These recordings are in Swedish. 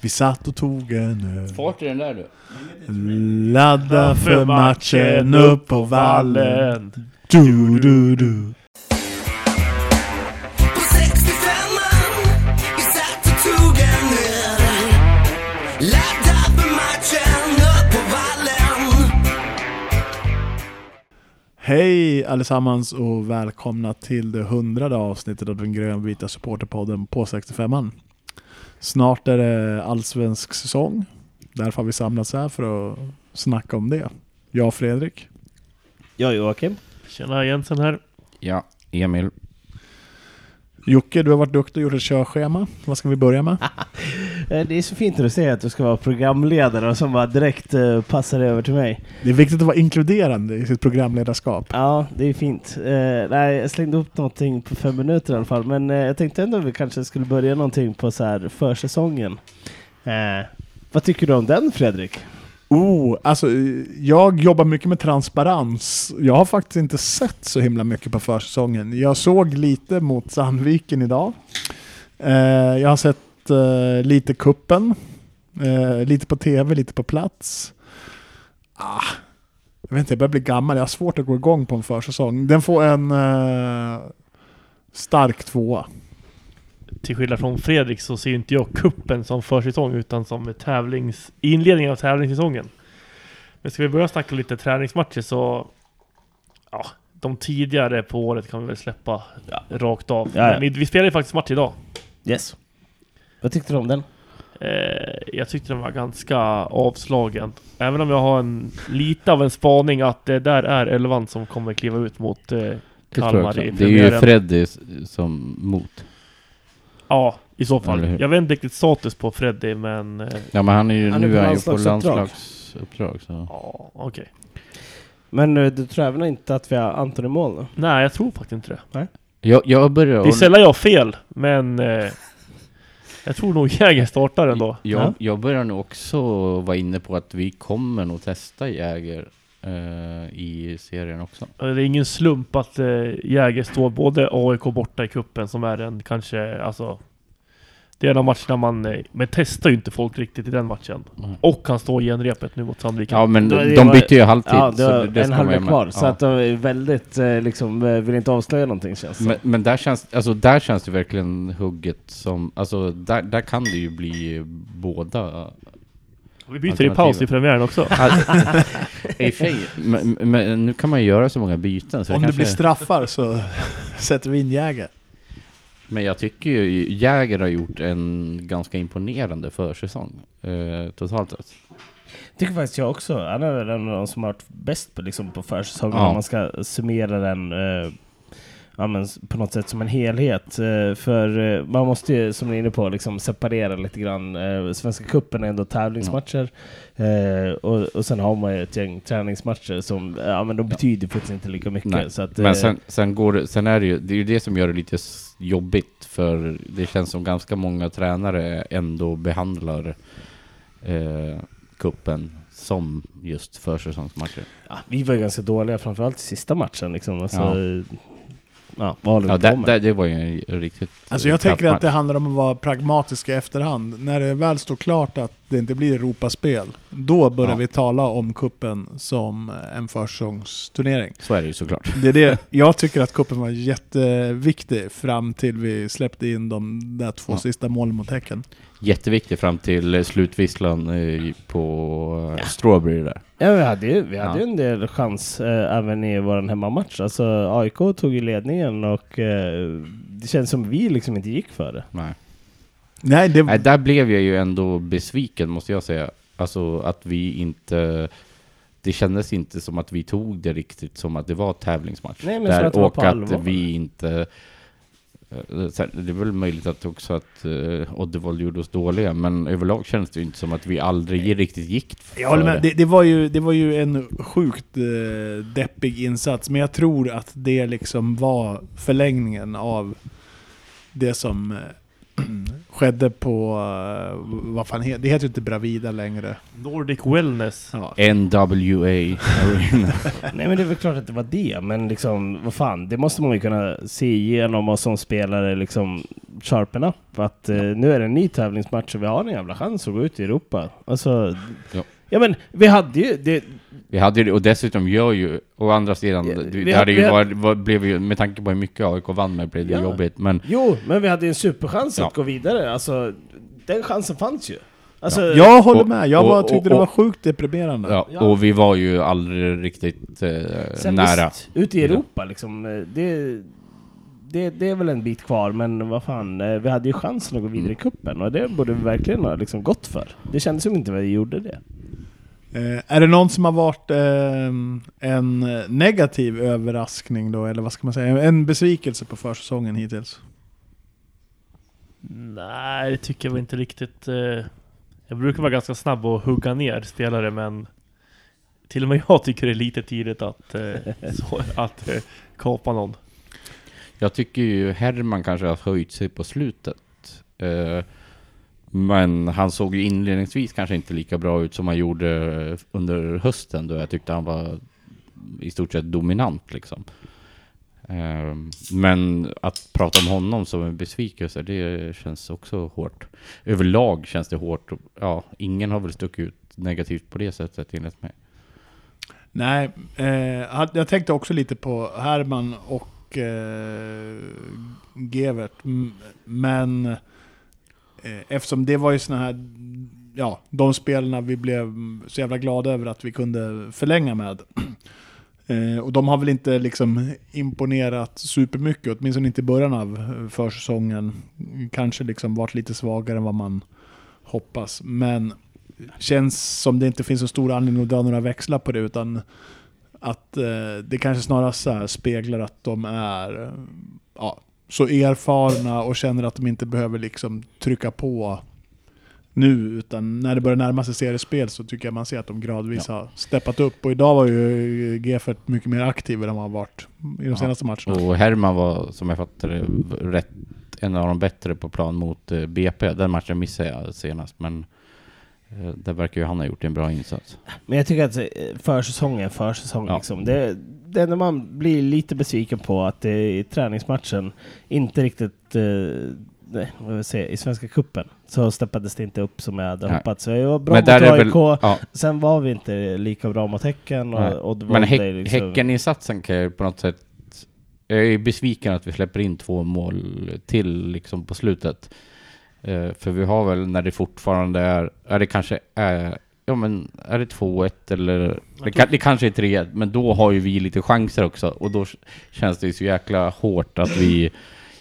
Vi satt och tog en öl. Fart i den där du. Ladda för matchen upp på vallen. Du, du, du. På 65an vi satt och tog en öl Ladda för matchen upp på vallen Hej allesammans och välkomna till det hundrade avsnittet av den grönvita supporterpodden på 65an. Snart är det allsvensk säsong. Därför har vi samlats här för att snacka om det. Jag Fredrik. Jag Joakim. Tjena Jensen här. Ja, Emil. Jocke, du har varit duktig och gjort ett körschema. Vad ska vi börja med? Eh, Det är så fint när du säger att du ska vara programledare och som bara direkt eh, passar över till mig. Det är viktigt att vara inkluderande i sitt programledarskap. Ja, det är fint. Eh, nej, jag slängde upp någonting på fem minuter i alla fall, men eh, jag tänkte ändå att vi kanske skulle börja någonting på så här försäsongen. Vad tycker du om den Fredrik? Oh, alltså jag jobbar mycket med transparens. Jag har faktiskt inte sett så himla mycket på försäsongen. Jag såg lite mot Sandviken idag. Eh, jag har sett eh, lite kuppen, eh, lite på tv, lite på plats. Ah, jag vet inte, jag börjar bli gammal. Jag har svårt att gå igång på en försäsong. Den får en eh, stark tvåa. Till skillnad från Fredrik så ser ju inte jag kuppen som försäsong utan som tävlings... inledning av tävlingssäsongen. Men ska vi börja snacka lite träningsmatcher så... Ja, de tidigare på året kan vi väl släppa rakt av. Ja, ja. Men vi, spelar ju faktiskt match idag. Yes. Vad tyckte du om den? Eh, jag tyckte den var ganska avslagen. Även om jag har en lite av en spaning att det där är elvan som kommer kliva ut mot eh, Kalmar i Det är ju premiären. Freddy som mot. Ja, i så fall. Jag vet inte riktigt status på Freddy, men... Eh, Ja men han är ju, Han är nu på är han ju på landslagsuppdrag. så. ja, okej. Men eh, du tror även inte att vi har Anton i mål nu? Nej, jag tror faktiskt inte det. Jag, jag börjar... Det är sällan jag har fel, men... Eh, jag tror nog Jäger startar ändå. Jag, Ja. jag börjar nog också vara inne på att vi kommer nog testa Jäger i serien också. Det är ingen slump att eh, Jäger står både AIK borta i kuppen som är en kanske, alltså... Det är en av matcherna man... eh, Men testar ju inte folk riktigt i den matchen. Mm. Och han står i genrepet nu mot Sandviken. Ja men de, de bytte ju halvtid. Ja, det så var det en halvlek kvar, så Ja. att de är väldigt, eh, liksom, eh, vill inte avslöja någonting känns det Men, men där känns, alltså där känns det verkligen hugget som, alltså där, där kan det ju bli båda. Vi byter i paus i premiären också. I men, men nu kan man ju göra så många byten så Om det kanske, blir straffar så sätter vi in Jäger. Men jag tycker ju Jäger har gjort en ganska imponerande försäsong eh, totalt sett. tycker faktiskt jag också. Han är väl en av de som har varit bäst på, liksom, på försäsongen Ja. om man ska summera den eh, ja, men, på något sätt som en helhet. Eh, för eh, man måste ju, som ni är inne på, liksom, separera lite grann. Eh, Svenska cupen är ändå tävlingsmatcher. Eh, och, och sen har man ju ett gäng träningsmatcher som ja, men de betyder faktiskt inte lika mycket. Nej, Så att, Men sen, sen går sen är det ju, det är ju det som gör det lite jobbigt för det känns som ganska många tränare ändå behandlar eh, kuppen som just försäsongsmatcher. ja, vi var ju ganska dåliga, framförallt i sista matchen. Liksom. Alltså, Ja. Ja. ja, vad håller vi på det, med? det, det var ju en riktigt Alltså jag tänker att det handlar om att vara pragmatisk i efterhand. När det väl står klart att det inte blir Europaspel, då börjar Ja. vi tala om kuppen som en försäsongsturnering. Så är det ju såklart. Det är det. Jag tycker att kuppen var jätteviktig fram till vi släppte in de där två Ja. sista målen mot Häcken. Jätteviktigt fram till eh, slutvisslan eh, på eh, Strawberry där. Ja, vi hade ju, vi hade Ja. en del chans eh, även i vår hemmamatch. Alltså AIK tog ju ledningen och eh, det känns som vi liksom inte gick för det. Nej. Nej, det, Nej, där blev jag ju ändå besviken måste jag säga. Alltså att vi inte... Det kändes inte som att vi tog det riktigt som att det var tävlingsmatch. Nej, men som att och att allvar. vi inte... eh, Det är väl möjligt att också att uh, Oddevall gjorde oss dåliga, men överlag känns det ju inte som att vi aldrig riktigt gick för jag håller med. Det, det, var ju, det var ju en sjukt eh, deppig insats, men jag tror att det liksom var förlängningen av det som eh, skedde på, eh, vad fan heter det? heter ju inte Bravida längre. Nordic Wellness. Ja. NWA Arena. Nej men det är väl klart att det var det, men liksom vad fan, det måste man ju kunna se igenom och som spelare liksom sharpen up. Att eh, nu är det en ny tävlingsmatch och vi har en jävla chans att gå ut i Europa. Alltså, Ja. ja men vi hade ju, det, Vi hade det, och dessutom gör ju, å andra sidan, Ja, det, vi det hade vi ju varit, var, blev ju, med tanke på hur mycket AIK vann med blev det Ja. jobbigt, men jo, men vi hade ju en superchans Ja. att gå vidare. Alltså, den chansen fanns ju. Alltså, Jag håller Och- med, jag och- bara och- tyckte det och- var sjukt deprimerande. ja, Ja. och vi var ju aldrig riktigt eh, Sen nära. Visst, ute i Europa liksom. eh, Det, det, det är väl en bit kvar, men vad fan, eh, vi hade ju chansen att gå vidare i kuppen och det borde vi verkligen ha liksom gått för. Det kändes som inte vi gjorde det. Eh, är det någon som har varit eh, en negativ överraskning då, eller vad ska man säga? En besvikelse på försäsongen hittills? Nej, det tycker jag väl inte riktigt. eh, Jag brukar vara ganska snabb att hugga ner spelare, men till och med jag tycker det är lite tidigt att, eh, så, att eh, kapa någon. Jag tycker ju Herman kanske har höjt sig på slutet. Men han såg ju inledningsvis kanske inte lika bra ut som han gjorde under hösten då jag tyckte han var i stort sett dominant liksom. Ehm, men att prata om honom som en besvikelse, det känns också hårt. Överlag känns det hårt. Ja, ingen har väl stuckit ut negativt på det sättet enligt mig. Nej, eh, jag tänkte också lite på Herman och eh, Gevert. Men eh, Eh, eftersom det var ju såna här, ja, de spelarna vi blev så jävla glada över att vi kunde förlänga med. Eh, och de har väl inte liksom imponerat supermycket, åtminstone inte i början av eh, försäsongen. Kanske liksom varit lite svagare än vad man hoppas. Men känns som det inte finns så stor anledning att dra några växlar på det, utan att eh, det kanske snarast så här speglar att de är eh, ja, så erfarna och känner att de inte behöver liksom trycka på nu, utan när det börjar närma sig seriespel så tycker jag man ser att de gradvis har steppat upp. Och idag var ju Geffert mycket mer aktiv än han har varit i de Ja. senaste matcherna. Och Herman var, som jag fattar rätt, en av de bättre på plan mot eh, BP. Den matchen missade jag senast, men där verkar ju han ha gjort en bra insats. Men jag tycker att eh, försäsong är försäsong Ja. liksom. Det, det enda man blir lite besviken på att det i träningsmatchen inte riktigt eh, nej, vad vill jag säga, i Svenska Cupen så steppades det inte upp som jag hade Nej. hoppats. Så jag var bra Men mot AIK, väl- Ja, sen var vi inte lika bra mot Häcken och, och det men det häck, liksom- Häckeninsatsen kan jag på något sätt... Jag är besviken att vi släpper in två mål till liksom på slutet. Eh, för vi har väl när det fortfarande är... Är det kanske är... Ja men är det 2-1 eller... Det, kan, det kanske är 3-1, men då har ju vi lite chanser också. Och då känns det ju så jäkla hårt att vi...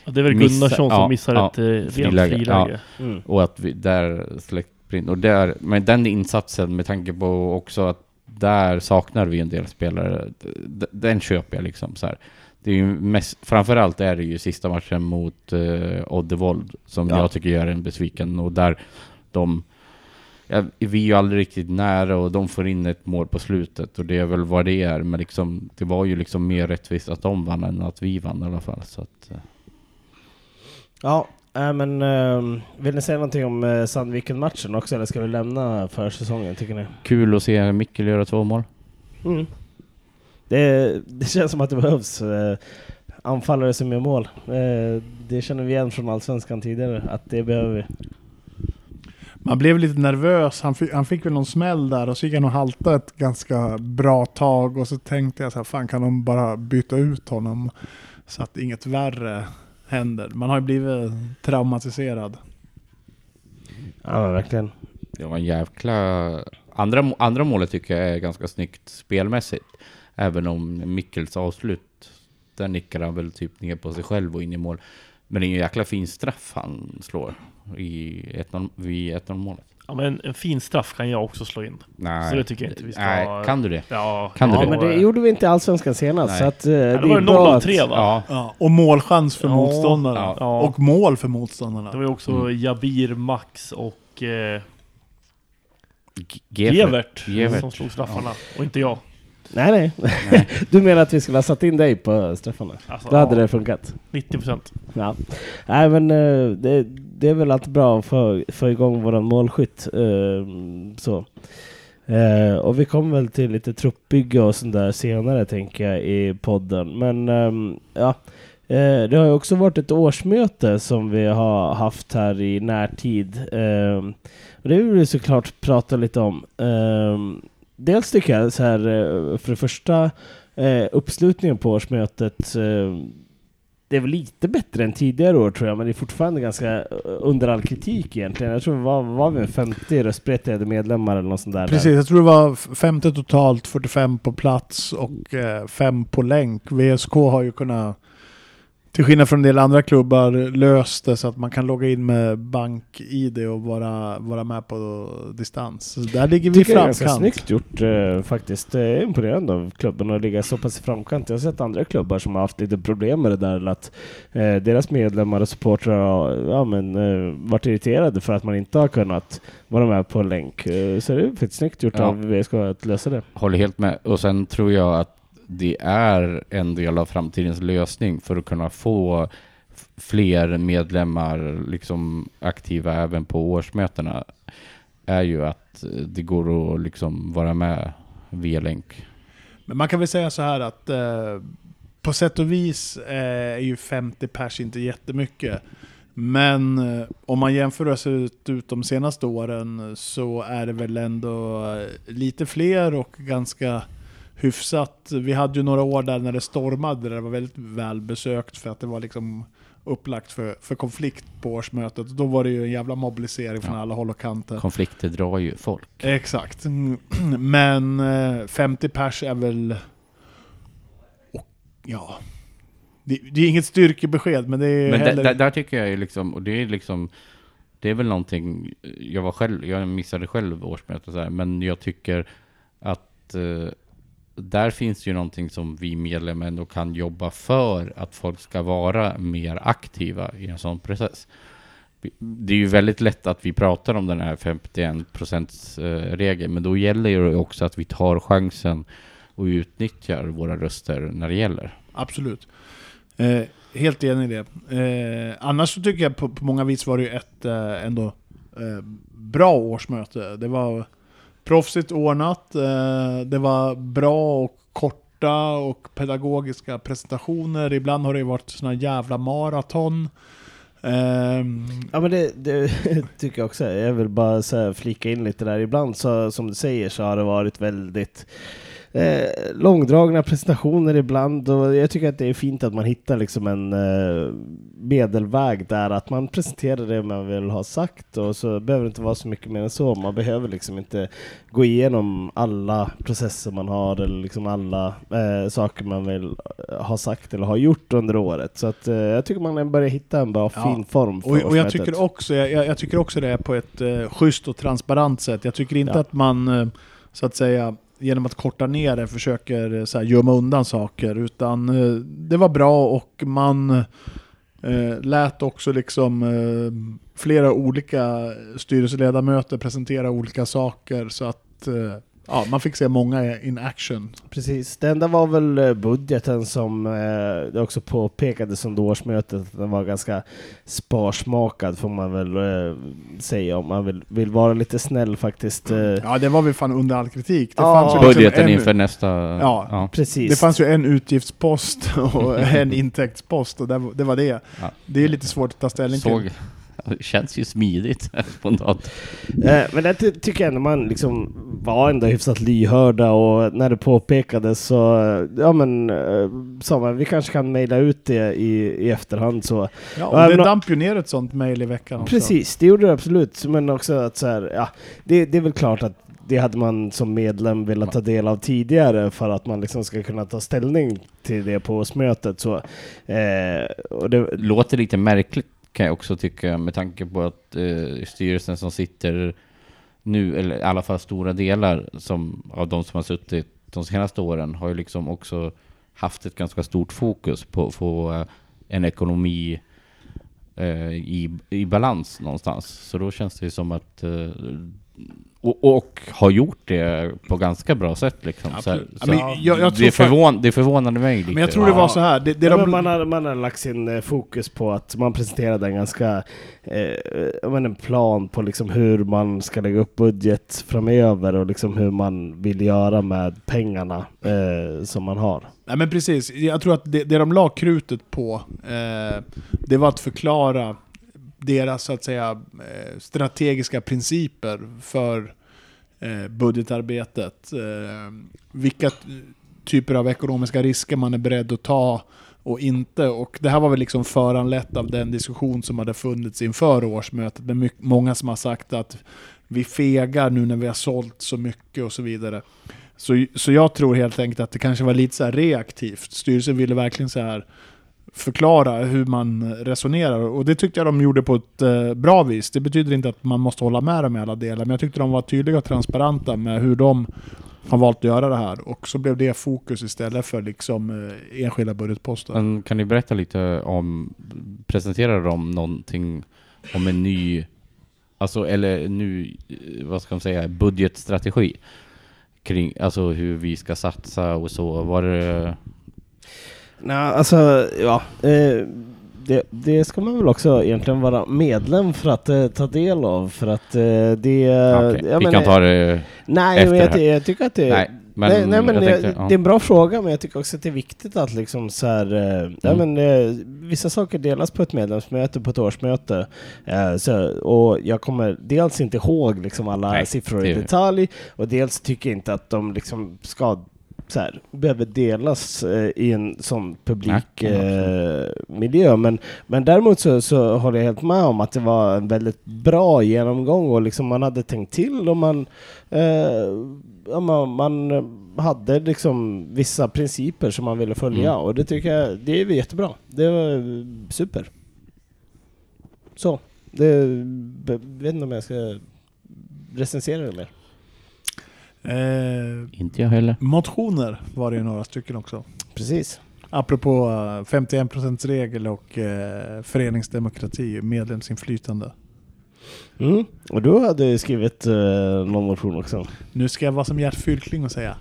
Ja, det är väl Missa- Gunnarsson som ja, missar ja, ett eh, rent friläge, friläge. Mm. Och att vi där släpper in. Och där, men den insatsen med tanke på också att där saknar vi en del spelare. Den köper jag liksom så här. Det är ju mest, framförallt är det ju sista matchen mot uh, Oddevold som Ja. jag tycker gör en besviken. Och där de... Ja, vi är ju aldrig riktigt nära och de får in ett mål på slutet och det är väl vad det är. Men liksom, det var ju liksom mer rättvist att de vann än att vi vann i alla fall. Så att, eh, Ja, äh, men ehm, vill ni säga någonting om uh, Sandviken-matchen också eller ska vi lämna försäsongen tycker ni? kul att se Mikkel göra två mål. Mm. Det, det känns som att det behövs eh, anfallare som gör mål. Eh, det känner vi igen från Allsvenskan tidigare, att det behöver vi. Man blev lite nervös, han fick, han fick väl någon smäll där och så gick han och halta ett ganska bra tag och så tänkte jag så här, fan kan de bara byta ut honom så att inget värre händer. Man har ju blivit traumatiserad. Ja, verkligen. Det var en jävla... Andra, andra målet tycker jag är ganska snyggt spelmässigt. Även om Mikkels avslut, där nickar han väl typ ner på sig själv och in i mål. Men det är en jäkla fin straff han slår i 1-0 vid 1-0 målet. Ja, men en, en fin straff kan jag också slå in. Nej. Så det tycker jag inte vi ska- Nej, kan du det? Ja, Kan du Ja, det? men det gjorde vi inte i Allsvenskan senast, Nej. så att eh, det det var är ju bra 0 av att... 3 va? Ja. Ja, och målchans för Ja, motståndarna. ja. Och mål för motståndarna. Det var ju också Mm. Jabir, Max och eh, G- Gevert. Gevert Gevert. som slog straffarna. Och inte jag. Nej, nej. du menar att vi skulle ha satt in dig på straffarna? Alltså, Då hade ja, det funkat. 90%. Ja. Nej men eh, det, det är väl alltid bra att få, igång våran målskytt. eh, så. Eh, och vi kommer väl till lite truppbygge och sånt där senare tänker jag i podden. Men ehm, ja, eh, det har ju också varit ett årsmöte som vi har haft här i närtid. Ehm, och det vill vi såklart prata lite om. Dels tycker jag så här, eh, för det första eh, uppslutningen på årsmötet eh, det är väl lite bättre än tidigare år tror jag, men det är fortfarande ganska under all kritik egentligen. Jag tror vi var, var vi 50 röstberättigade medlemmar eller något sånt där. Precis, jag tror det var 50 totalt, 45 på plats och 5 på länk. VSK har ju kunnat, till skillnad från en del andra klubbar, löst det så att man kan logga in med bank-id och vara, vara med på distans. Så där ligger vi i tycker jag är ganska framkant. snyggt gjort eh, faktiskt. Det är imponerande av klubben att ligga så pass i framkant. Jag har sett andra klubbar som har haft lite problem med det där. Att eh, deras medlemmar och supportrar har ja, men, eh, varit irriterade för att man inte har kunnat vara med på länk. Eh, så det är faktiskt snyggt gjort Ja. av VSK att lösa det. Håller helt med. Och sen tror jag att det är en del av framtidens lösning för att kunna få fler medlemmar liksom aktiva även på årsmötena är ju att det går att liksom vara med via länk. Men man kan väl säga så här att eh, på sätt och vis eh, är ju 50 pers inte jättemycket. Men eh, om man jämför hur det ser ut, ut de senaste åren så är det väl ändå eh, lite fler och ganska hyfsat. Vi hade ju några år där när det stormade, där det var väldigt välbesökt för att det var liksom upplagt för, för konflikt på årsmötet. Då var det ju en jävla mobilisering från Ja. alla håll och kanter. Konflikter drar ju folk. Exakt. Men eh, 50 pers är väl... Och, ja. Det, det är inget styrkebesked, men det är Men heller... där, där tycker jag ju liksom, och det är liksom, det är väl någonting, jag var själv, jag missade själv årsmötet så här, men jag tycker att eh, där finns ju någonting som vi medlemmar ändå kan jobba för att folk ska vara mer aktiva i en sån process. Det är ju väldigt lätt att vi pratar om den här 51%-regeln, men då gäller ju också att vi tar chansen och utnyttjar våra röster när det gäller. Absolut. Eh, helt enig i det. Eh, annars så tycker jag på, på många vis var det ju ett eh, ändå eh, bra årsmöte. Det var proffsigt ordnat, eh, det var bra och korta och pedagogiska presentationer. Ibland har det ju varit såna jävla maraton. Ehm, ja men det, det tycker jag också. Jag vill bara så flika in lite där. Ibland så, som du säger så har det varit väldigt eh, långdragna presentationer ibland och jag tycker att det är fint att man hittar liksom en eh, medelväg där att man presenterar det man vill ha sagt och så behöver det inte vara så mycket mer än så. Man behöver liksom inte gå igenom alla processer man har eller liksom alla eh, saker man vill eh, ha sagt eller ha gjort under året. Så att eh, jag tycker man börjar hitta en bra Ja. fin form för Och, och jag, tycker också, jag, jag jag tycker också det är på ett eh, schysst och transparent sätt. Jag tycker inte Ja. att man, eh, så att säga, genom att korta ner det försöker eh, så här, gömma undan saker. Utan eh, det var bra och man eh, lät också liksom eh, flera olika styrelseledamöter presentera olika saker. Så att eh, ja, man fick se många in action. Precis, det enda var väl eh, budgeten som eh, det också påpekades under årsmötet. att Den var ganska sparsmakad får man väl eh, säga om man vill, vill vara lite snäll faktiskt. Eh, Ja, det var väl fan under all kritik. Det Ja. fanns ju liksom Budgeten en- inför nästa... Ja. Precis. Det fanns ju en utgiftspost och en intäktspost och det, var- det var det. Ja. Det är lite svårt att ta ställning Såg, till. Det känns ju smidigt spontant. Eh, men det ty- tycker jag ändå man liksom var ändå hyfsat lyhörda och när det påpekades så ja men eh, sa man vi kanske kan mejla ut det i, i efterhand så. Ja, det damp ju ner ett sånt mejl i veckan också. Precis, det gjorde det absolut. Men också att så här, ja, det, det är väl klart att det hade man som medlem velat ta del av tidigare för att man liksom ska kunna ta ställning till det på årsmötet. Så, eh, och det, Låter lite märkligt kan jag också tycka med tanke på att eh, styrelsen som sitter nu, eller i alla fall stora delar som, av de som har suttit de senaste åren har ju liksom också haft ett ganska stort fokus på, att eh, en ekonomi eh, i, i balans någonstans. Så då känns det ju som att eh, och, och har gjort det på ganska bra sätt liksom. Så, så Ja, men jag- jag det, förvån, det förvånade mig lite. Men jag tror det var så här. Det, det Ja, de, man, har, man har lagt sin eh, fokus på att man presenterade en ganska eh, men en plan på liksom hur man ska lägga upp budget framöver och liksom hur man vill göra med pengarna eh, som man har. Nej men precis, jag tror att det, det de la krutet på, eh, det var att förklara deras så att säga eh, strategiska principer för Eh, budgetarbetet. Eh, vilka typer av ekonomiska risker man är beredd att ta och inte. Och det här var väl liksom föranlett av den diskussion som hade funnits inför årsmötet. Med många som har sagt att vi fegar nu när vi har sålt så mycket och så vidare. Så, så jag tror helt enkelt att det kanske var lite så här reaktivt. Styrelsen ville verkligen så här förklara hur man resonerar. Och det tyckte jag de gjorde på ett eh, bra vis. Det betyder inte att man måste hålla med dem i alla delar, men jag tyckte de var tydliga och transparenta med hur de har valt att göra det här. Och så blev det fokus istället för liksom eh, enskilda budgetposter. Men kan ni berätta lite om, presenterar de någonting om en ny, alltså eller nu, eh, vad ska man säga, budgetstrategi? Kring, alltså hur vi ska satsa och så. Var det, Nej, alltså ja. Eh, det, det ska man väl också egentligen vara medlem för att eh, ta del av. För att eh, det... Ja, vi men, kan ta det Nej, efter men jag, här. jag tycker att det... Nej, men, nej, nej, men jag det, tänkte, det är en bra fråga, men jag tycker också att det är viktigt att liksom så här, eh, ja, Mm. men, eh, vissa saker delas på ett medlemsmöte, på ett årsmöte. Eh, så, och jag kommer dels inte ihåg liksom alla Nej, siffror i det- detalj, och dels tycker jag inte att de liksom ska så här, behöver delas eh, i en sån publik Nej, eh. Men, men däremot så, så håller jag helt med om att det var en väldigt bra genomgång och liksom man hade tänkt till och man, eh, ja, man, man hade liksom vissa principer som man ville följa Mm. och det tycker jag, det är jättebra. Det var super. Så, det, be- vet inte om jag ska recensera det mer. Eh, Inte jag heller. motioner var det ju några stycken också. Precis. Apropå eh, 51%-regel och eh, föreningsdemokrati, medlemsinflytande. Mm. Och du hade skrivit eh, någon motion också. Nu ska jag vara som Gert Fylkling och säga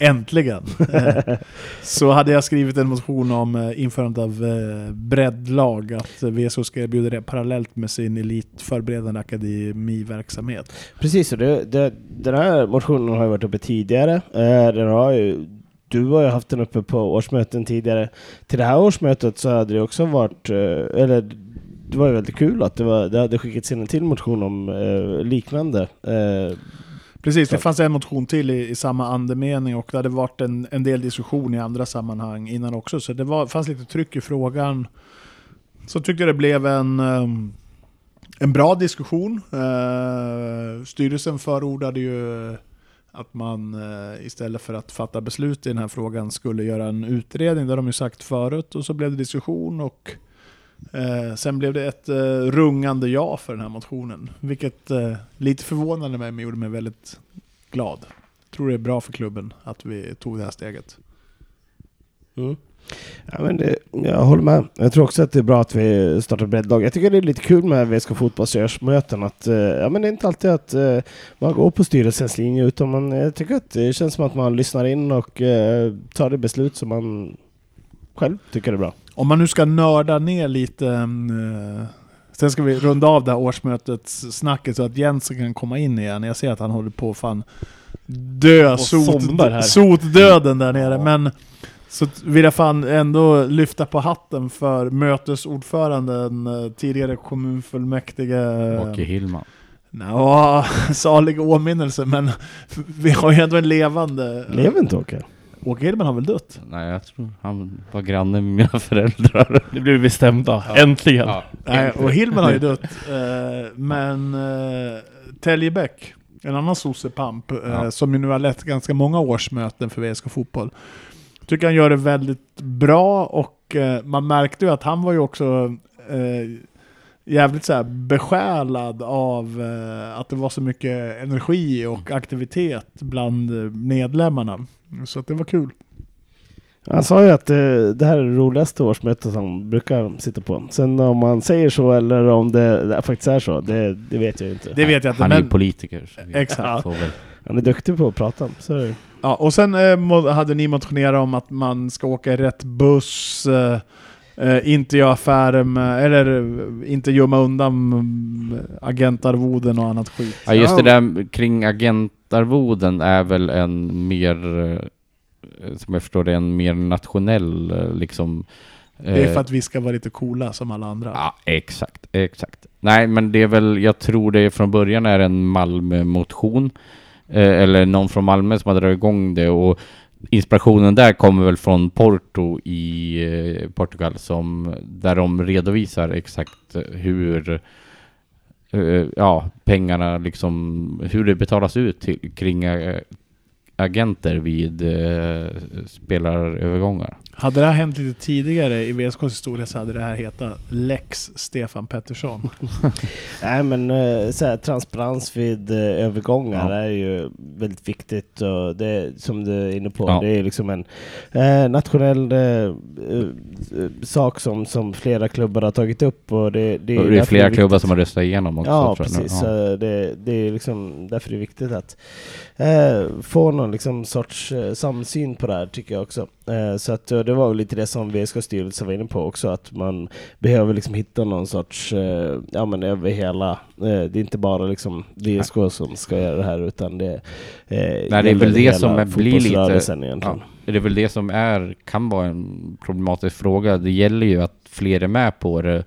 Äntligen! Så hade jag skrivit en motion om eh, införandet av eh, breddlag, att VSO ska erbjuda det parallellt med sin elitförberedande akademiverksamhet. Precis, och det, det, den här motionen har ju varit uppe tidigare. Eh, den har ju, du har ju haft den uppe på årsmöten tidigare. Till det här årsmötet så hade det också varit, eller det var ju väldigt kul att det, var, det hade skickats in en till motion om liknande. Precis, det fanns en motion till i, i samma andemening och det hade varit en, en del diskussion i andra sammanhang innan också. Så det var, fanns lite tryck i frågan. Så tyckte jag det blev en, ehm, en bra diskussion. Eh, styrelsen förordade ju att man eh, istället för att fatta beslut i den här frågan skulle göra en utredning. Det har de ju sagt förut. Och så blev det diskussion och eh, sen blev det ett eh, rungande ja för den här motionen. Vilket eh, lite förvånade mig men gjorde mig väldigt glad. Tror det är bra för klubben att vi tog det här steget. Mm. Ja, men det, jag håller med. Jag tror också att det är bra att vi startar breddlag. Jag tycker det är lite kul med VSK Fotbolls årsmöten att eh, ja, men det är inte alltid att eh, man går på styrelsens linje utan man, jag tycker att det känns som att man lyssnar in och eh, tar det beslut som man själv tycker är bra. Om man nu ska nörda ner lite, eh, sen ska vi runda av det här årsmötets snacket så att Jens kan komma in igen. Jag ser att han håller på fan dö, sot, sotdöden där nere. Ja. Men så vill jag fan ändå lyfta på hatten för mötesordföranden, eh, tidigare kommunfullmäktige. Åke Hillman. Nå, salig åminnelse, men vi har ju ändå en levande... Lever inte Åke? Åke Hillman har väl dött? Nej, jag tror han var granne med mina föräldrar. Nu blir vi bestämda. Ja. Äntligen. Ja. Nej, och Hillman har ju dött. Eh, men uh, Telje Bäck, en annan sossepamp, eh, Ja. som ju nu har lett ganska många årsmöten för VSK Fotboll. Tycker han gör det väldigt bra och eh, man märkte ju att han var ju också eh, jävligt så här besjälad av eh, att det var så mycket energi och aktivitet bland medlemmarna. Så att det var kul. Han sa ju att eh, det här är det roligaste årsmötet han brukar sitta på. Sen om man säger så eller om det, det faktiskt är så, det, det vet jag inte. Det vet jag inte. Han är ju Men, politiker. Exakt. Han är duktig på att prata. Så är det. ja, och sen eh, hade ni motionerat om att man ska åka i rätt buss, eh, eh, inte göra affärer med, eller inte gömma undan agentarvoden och annat skit. Ja, just det där kring agentarvoden är väl en mer, eh, som jag förstår det, en mer nationell eh, liksom... Det är eh, för att vi ska vara lite coola som alla andra. Ja, exakt, exakt. Nej, men det är väl, jag tror det från början är en Malmö-motion. Eh, eller någon från Malmö som har dragit igång det och inspirationen där kommer väl från Porto i eh, Portugal som, där de redovisar exakt hur eh, ja, pengarna liksom, hur det betalas ut till, kring eh, agenter vid eh, spelarövergångar. Hade det här hänt lite tidigare i VSKs historia så hade det här hetat Lex Stefan Pettersson. Nej men eh, så här, transparens vid eh, övergångar Ja. är ju väldigt viktigt och det som du är inne på, Ja. det är liksom en eh, nationell eh, sak som, som flera klubbar har tagit upp och det, det, Det är, flera klubbar som har röstat igenom också. Ja, precis. Ja. Så Det, det är liksom därför det är viktigt att eh, få någon liksom sorts eh, samsyn på det här tycker jag också. Eh, så att eh, det var lite det som VSK styrelse var inne på också, att man behöver liksom hitta någon sorts, eh, ja men över hela, det är inte bara liksom VSK som ska göra det här utan det, eh, det är väl det som är- blir lite- egentligen. Det är väl det som är, kan vara en problematisk fråga. Det gäller ju att fler är med på det.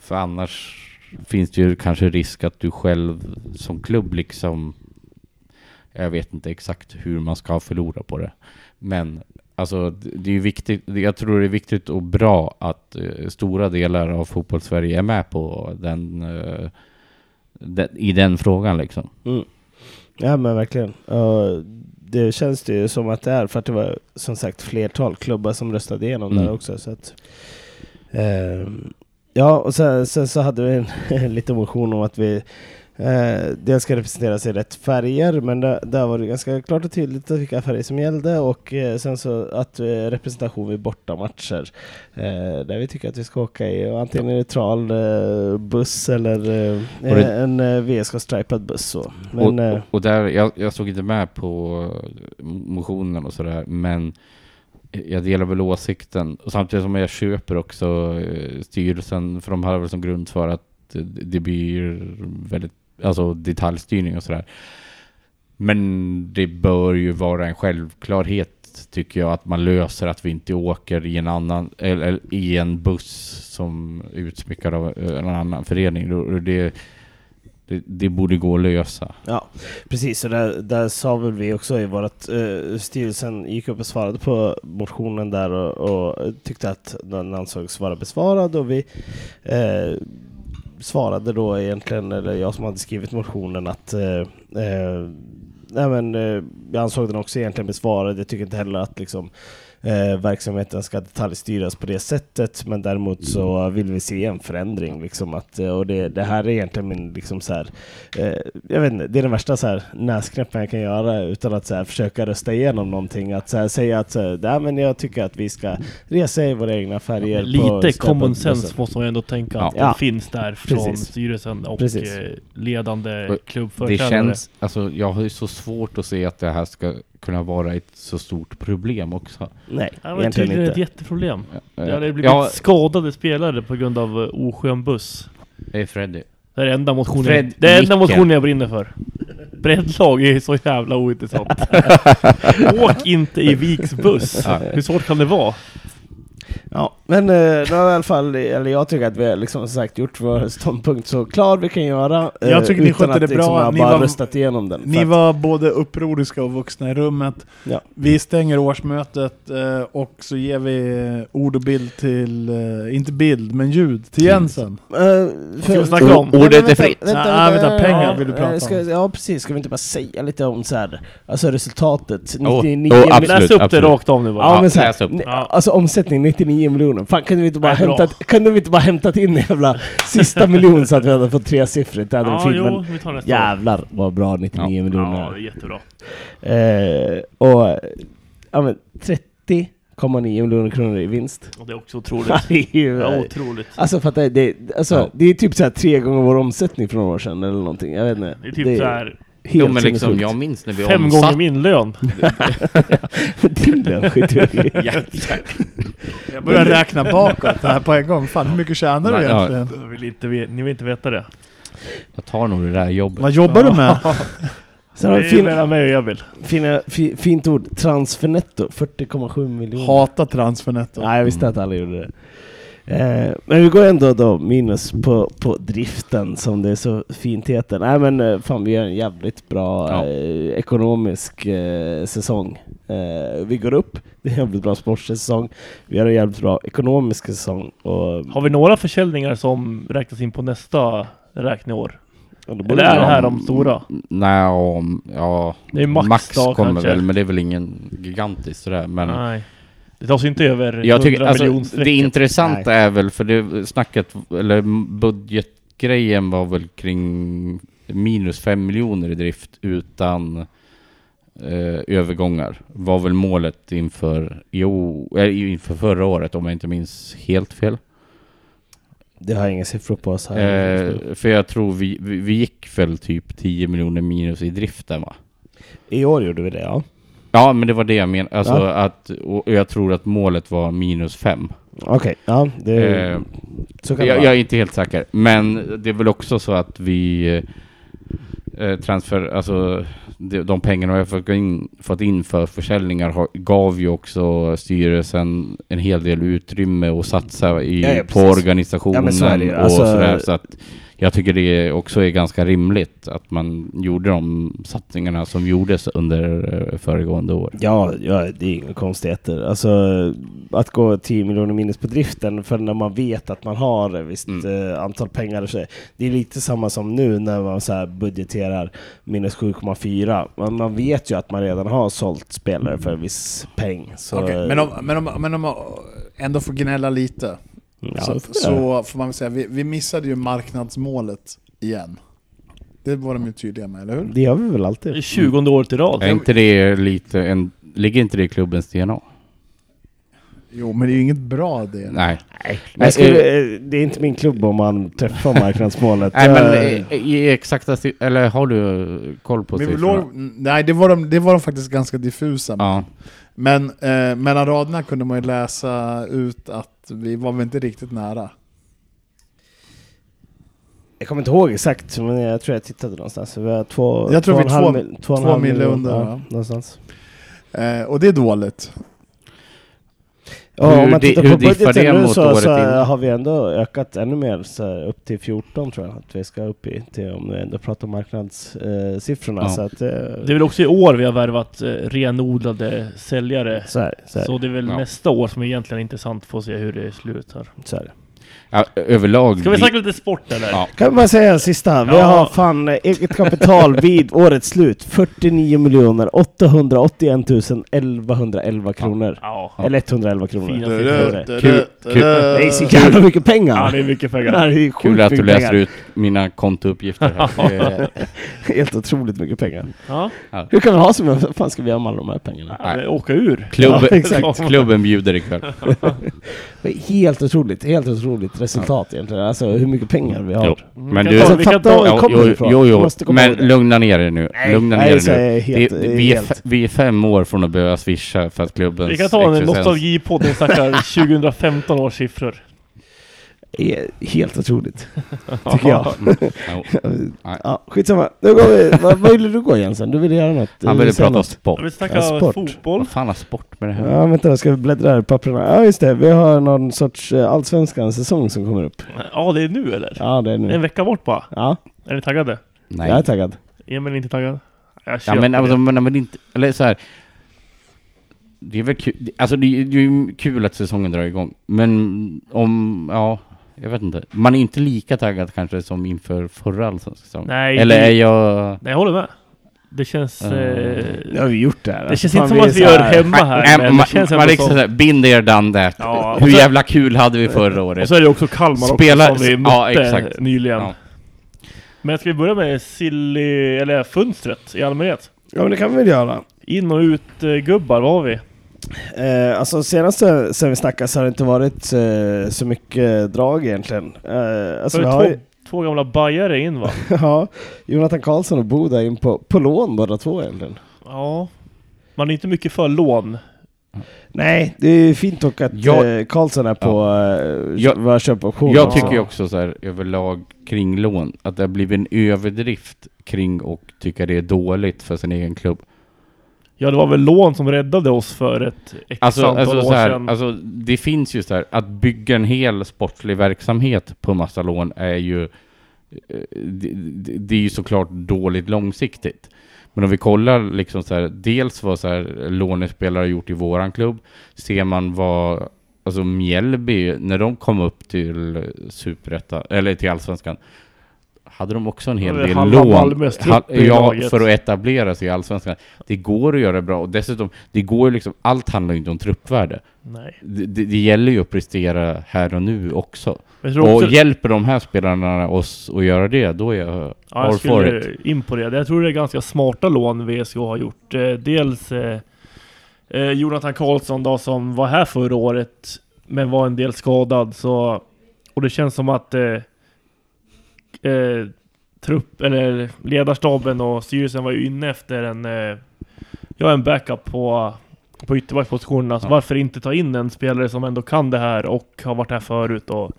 För annars finns det ju kanske risk att du själv som klubb liksom... Jag vet inte exakt hur man ska förlora på det. Men alltså det är viktigt. Jag tror det är viktigt och bra att eh, stora delar av fotbollssverige är med på den, eh, den i den frågan liksom. Mm. Ja men verkligen. Och det känns det ju som att det är för att det var som sagt flertal klubbar som röstade igenom Mm. där också. Så att, ehm, ja och sen, sen så hade vi en, en liten motion om att vi eh, dels ska representeras i rätt färger men där, där var det ganska klart och tydligt vilka färger som gällde och eh, sen så att eh, representation vid bortamatcher eh, där vi tycker att vi ska åka i och antingen en neutral eh, buss eller eh, Och det- en eh, VSK-stripad buss. Så. Men, och, eh, och, och där, jag, jag såg inte med på eh, motionen och sådär, men jag delar väl åsikten. Och samtidigt som jag köper också styrelsen, för de har väl som grund för att det blir väldigt, alltså detaljstyrning och sådär. Men det bör ju vara en självklarhet tycker jag att man löser att vi inte åker i en annan, eller, i en buss som är utsmyckad av en annan förening. Det, det, det borde gå att lösa. Ja, precis. Och där, där sa väl vi också i vårt... Eh, styrelsen gick upp och svarade på motionen där och, och tyckte att den ansågs vara besvarad och vi eh, svarade då egentligen, eller jag som hade skrivit motionen att eh, eh, nej men, eh, jag ansåg den också egentligen besvarad. Jag tycker inte heller att liksom eh, verksamheten ska detaljstyras på det sättet. Men däremot så vill vi se en förändring. Liksom att, eh, och det, det här är egentligen min, liksom så här, eh, jag vet inte, det är den värsta så här, näsknäppen jag kan göra utan att så här, försöka rösta igenom någonting. Att så här, säga att så här, "Nej, men jag tycker att vi ska resa i våra egna färger. på Lite common bussen." sense måste man ändå tänka att Ja. det finns där från Precis. styrelsen och Precis. eh, ledande Det klubbföreträdare. känns, alltså jag har ju så svårt att se att det här ska kunna vara ett så stort problem också. Nej, Ja, men egentligen tydligen ett inte. jätteproblem. Det Eh, hade blivit ja, skadade spelare på grund av uh, oskön buss. det är Freddy. Det är det enda motionen, Fred det är enda motionen jag brinner för. Breddlag är så jävla ointressant. Åk inte i Viks buss. Ja. Hur svårt kan det vara? Ja, men eh, då har i alla fall, eller jag tycker att vi har liksom som sagt gjort vår ståndpunkt så klar vi kan göra. eh, Jag tycker ni skötte att det liksom bra. Ni bara var- röstat igenom den. Ni att- var både upproriska och vuxna i rummet. Ja. Vi stänger årsmötet eh, och så ger vi ord och bild till, eh, inte bild, men ljud till Jensen. Ska vi för- snacka om? Ordet vänta, är fritt. Vänta, Ah, vänta, vänta, pengar ja, vill du prata ska, om. Ja, precis. Ska vi inte bara säga lite om så här, alltså resultatet? Åh, 99 åh, miljoner. absolut. Läs upp det absolut. rakt av nu bara. Ja, Ja, men så här, läs upp. ni- Ja. Alltså omsättning 99 miljoner. Fan kunde vi inte bara, Nej, hämtat, kunde vi inte bara hämtat in en jävla sista miljon så att vi hade fått tresiffrigt? Det hade Ja, fint. jo, vi tar nästa jävlar vad bra 99 Ja. miljoner Ja, är. det är jättebra. Eh, och ja, men 30 4,9 miljoner kronor i vinst. Och det är också otroligt. det är ju... Ja, otroligt. Alltså att det, det, alltså, Ja. det är typ så här tre gånger vår omsättning för några år sedan eller någonting. Jag vet inte. Det är typ såhär helt Jo men liksom, jag minns när vi fem omsatt... gånger min lön. Din lön skiter jag i. Ja, Jag börjar räkna bakåt här på en gång. Fan hur mycket tjänar du ja. egentligen? Jag vill inte, ni vill inte veta det. jag tar nog det där jobbet. Vad jobbar du med? Sen har vi fin, mellan mig och Emil. fina, fi, fint ord. Transfernetto. 40,7 miljoner. Hata transfernetto. Nej, jag visste att alla gjorde det. Eh, men vi går ändå då minus på, på driften som det så fint heter. Nej men eh, fan vi har en jävligt bra Ja. eh, ekonomisk eh, säsong. Eh, vi går upp, det är en jävligt bra sportslig säsong. Vi har en jävligt bra ekonomisk säsong. Och, Har vi några försäljningar som räknas in på nästa räkneår? Eller är det här de stora? Nej, om- ja... Det är Max, Max då kommer kanske. väl, men det är väl ingen gigantisk sådär. Men Nej. Det tas ju inte över jag tycker, 100 alltså, miljonstrecket. det intressanta är väl, för det snacket, eller budgetgrejen var väl kring minus 5 miljoner i drift utan eh, övergångar. Var väl målet inför, jo, äh, inför förra året om jag inte minns helt fel. Det har jag inga siffror på oss här. Eh, för jag tror vi, vi, vi gick väl typ 10 miljoner minus i driften va? I år gjorde vi det ja. Ja, men det var det jag menade. Alltså Ja. att, och jag tror att målet var minus 5. Okej, ja det, Eh, så kan det jag, vara. jag är inte helt säker. Men det är väl också så att vi eh, transfer, alltså de, de pengarna vi har fått in, fått in för försäljningar har, gav ju också styrelsen en hel del utrymme att satsa i, Ja, ja, på organisationen Ja, så det och Alltså- sådär. Så att jag tycker det också är ganska rimligt att man gjorde de satsningarna som gjordes under eh, föregående år. Ja, ja, det är inga konstigheter. Alltså att gå 10 miljoner minus på driften för när man vet att man har ett visst Mm. eh, antal pengar. Så det är lite samma som nu när man så här budgeterar minus 7,4. Man, man vet ju att man redan har sålt spelare för en viss peng. Så, Okej, men, om, men, om, men om man ändå får gnälla lite, ja, så, så får man väl säga, vi, vi missade ju marknadsmålet igen. Det var de ju tydliga med, eller hur? det gör vi väl alltid. 20 året i rad. Är inte det lite en, ligger inte det i klubbens DNA? Jo, men det är ju inget bra det. Nej. Nej, skulle, eh, det är inte min klubb om man träffar marknadsmålet. Nej men i, i exakta eller har du koll på Men siffrorna? låg, nej, det var, de, det var de faktiskt ganska diffusa med. Ja. Men eh, mellan raderna kunde man ju läsa ut att vi var väl inte riktigt nära. Jag kommer inte ihåg exakt, men jag tror jag tittade någonstans. Vi har två, Jag tror två vi och en halv två- två två mil under, ja, någonstans. Eh, och det är dåligt. Ja, Hur om man di- tittar hur på budgeten nu så, så har vi ändå ökat ännu mer, så upp till 14 tror jag att vi ska upp i, till, om vi ändå pratar marknadssiffrorna. Eh. Ja. så, att, eh, Det är väl också i år vi har värvat eh, renodlade säljare. så, här, så, här, Så det är väl Ja. nästa år som är egentligen intressant för att se hur det slutar. så här. Ja, överlag... Ska vi snacka lite sport eller? Ja. Kan man säga en sista? Vi Ja. har fan eget kapital vid årets slut 49 miljoner 881 1111 kronor. Ja. Eller 111 kronor. Fina siffror. Kul- kul. Det är så jävla mycket pengar! Ja, det är mycket pengar. Det är Kul att du läser pengar. ut mina kontouppgifter här. Helt otroligt mycket pengar. Ja. Hur kan man ha så mycket? Vad fan ska vi göra med alla de här pengarna? Ja, åka ur. Exakt. klubben bjuder ikväll. Helt otroligt, helt otroligt resultat egentligen. Alltså hur mycket pengar vi har. Jo. Men du... Alltså, vi kan fatta ta- var Jo, det kommer jo, ifrån. jo, jo. komma men lugna ner dig nu. lugna nej, ner så dig nu. det, vi, är, vi är fem år från att behöva swisha för att klubbens Vi kan ta en existens- nostalgipodd och snacka 2015 års siffror. Det är helt otroligt, tycker jag. Ja, skitsamma. Nu går vi. vad, vad ville du gå Jensen? Du ville göra något? Du Han ville säga prata något. sport. Jag vill snacka Ja, sport. fotboll. Vad fan har sport med det här Ja, vänta ska vi bläddra här i papperna? Ja, just det. Vi har någon sorts uh, allsvenskan säsong som kommer upp. Ja, det är nu eller? Ja, det är En nu. vecka bort bara. Ja, Är ni taggade? Nej. jag är taggad. Emil är inte taggad? Jag Ja men, alltså, men, men inte, eller så här. Det är väl kul, alltså det, är- det är ju kul att säsongen drar igång. Men om, ja, jag vet inte. Man är inte lika taggad kanske som inför förra allsvenska säsongen. Nej, Eller det- är jag... Nej, jag håller med. Det känns... Mm. Eh, Nu har vi gjort det här. det Alltså, känns inte som att vi gör här- hemma här, Nej, man, det känns man liksom som... såhär, been there, done that. Ja, och Hur så- jävla kul hade vi förra Och året? så är det också Kalmar Spelar- också som vi ja, mötte exakt. nyligen. Ja. Men ska vi börja med silly, eller fönstret i allmänhet? Ja, men det kan vi väl göra. In och ut eh, gubbar, vad har vi? Eh, alltså senaste sen vi snackade så har det inte varit eh, så mycket drag egentligen. Eh, alltså, Så vi är har det ju, två, två gamla bajare in va? ja, Jonathan Karlsson och Boda in på, på lån båda två egentligen. Ja. Man är inte mycket för lån. Nej, det är fint dock att Jag- eh, Karlsson är på eh, Jag- våra köpoptioner. Jag tycker ju också så här överlag kring lån, att det har blivit en överdrift kring och tycka det är dåligt för sin egen klubb. Ja, det var väl lån som räddade oss för ett x Alltså, antal alltså, år så här, sedan. alltså det finns ju så här, att bygga en hel sportslig verksamhet på massa lån är ju eh, det, det, är ju såklart dåligt långsiktigt. Men om vi kollar liksom så här, dels vad så här lånespelare har gjort i våran klubb, ser man vad Alltså Mjällby, när de kom upp till Superetta, eller till Allsvenskan, hade de också en hel del lån. Ja, för att etablera sig i Allsvenskan. Det går att göra bra och dessutom, det går ju liksom, allt handlar ju inte om truppvärde. Nej. Det, det, det gäller ju att prestera här och nu också. Och också, hjälper de här spelarna oss att göra det, då är jag ja, all jag for skulle it. in på det. Jag tror det är ganska smarta lån VSK har gjort. Eh, dels eh, eh, Jonathan Karlsson då som var här förra året, men var en del skadad. Så, och det känns som att eh, eh, trupp, eller ledarstaben och styrelsen var ju inne efter en, eh, ja, en backup på, på ytterbackspositionerna. Så Ja. varför inte ta in en spelare som ändå kan det här och har varit här förut och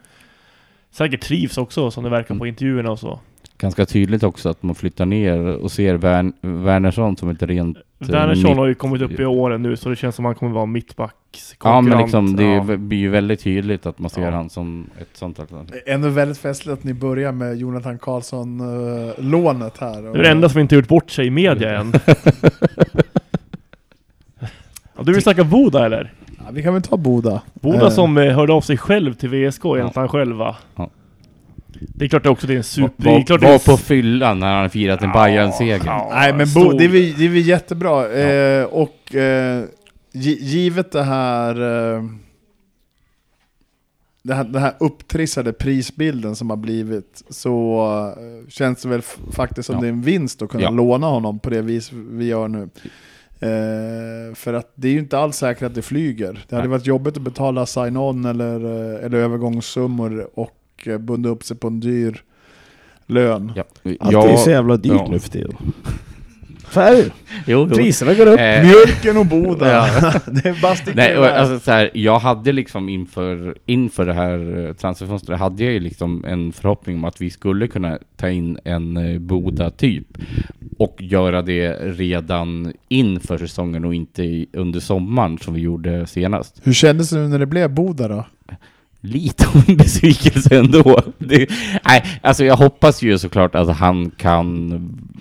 säkert trivs också som det verkar på Mm. intervjuerna och så. Ganska tydligt också att man flyttar ner och ser Wern, Wernersson som ett rent... eh, Wernersson mitt- har ju kommit upp i åren nu så det känns som att han kommer vara mittbacks Ja men liksom, det Ja. blir ju väldigt tydligt att man ser Ja. han som ett sånt alternativ. Ändå väldigt festligt att ni börjar med Jonathan Karlsson-lånet här. Det är det enda som inte gjort bort sig i media än. ja, du vill snacka Boda eller? Ja, vi kan väl ta Boda. Boda Eh, som eh, hörde av sig själv till VSK enligt Ja. han själv va? Ja. Det är klart det också det är en super... det är Var, det är var på fyllan när han firat en Bayern-seger. Ja, Nej men Bo, det, är väl, det är väl jättebra. Eh, och eh, gi- givet det här, eh, det här den här upptrissade prisbilden som har blivit så eh, känns det väl faktiskt som Ja. det är en vinst att kunna Ja. låna honom på det vis vi gör nu. Eh, för att det är ju inte alls säkert att det flyger. Det hade Nej. varit jobbigt att betala sign-on eller, eh, eller övergångssummor och eh, bunda upp sig på en dyr lön. Ja. Allt är så jävla dyrt ja. nu för tiden. Färg. Jo, jo. Priserna går upp. Eh, Mjölken och Boda! Ja. det är bara Nej, och, alltså, så här, jag hade liksom inför, inför det här eh, transferfönstret hade jag ju liksom en förhoppning om att vi skulle kunna ta in en eh, Boda-typ och göra det redan inför säsongen och inte under sommaren som vi gjorde senast. Hur kändes det nu när det blev Boda då? Lite av en besvikelse ändå. Det, nej, alltså jag hoppas ju såklart att han kan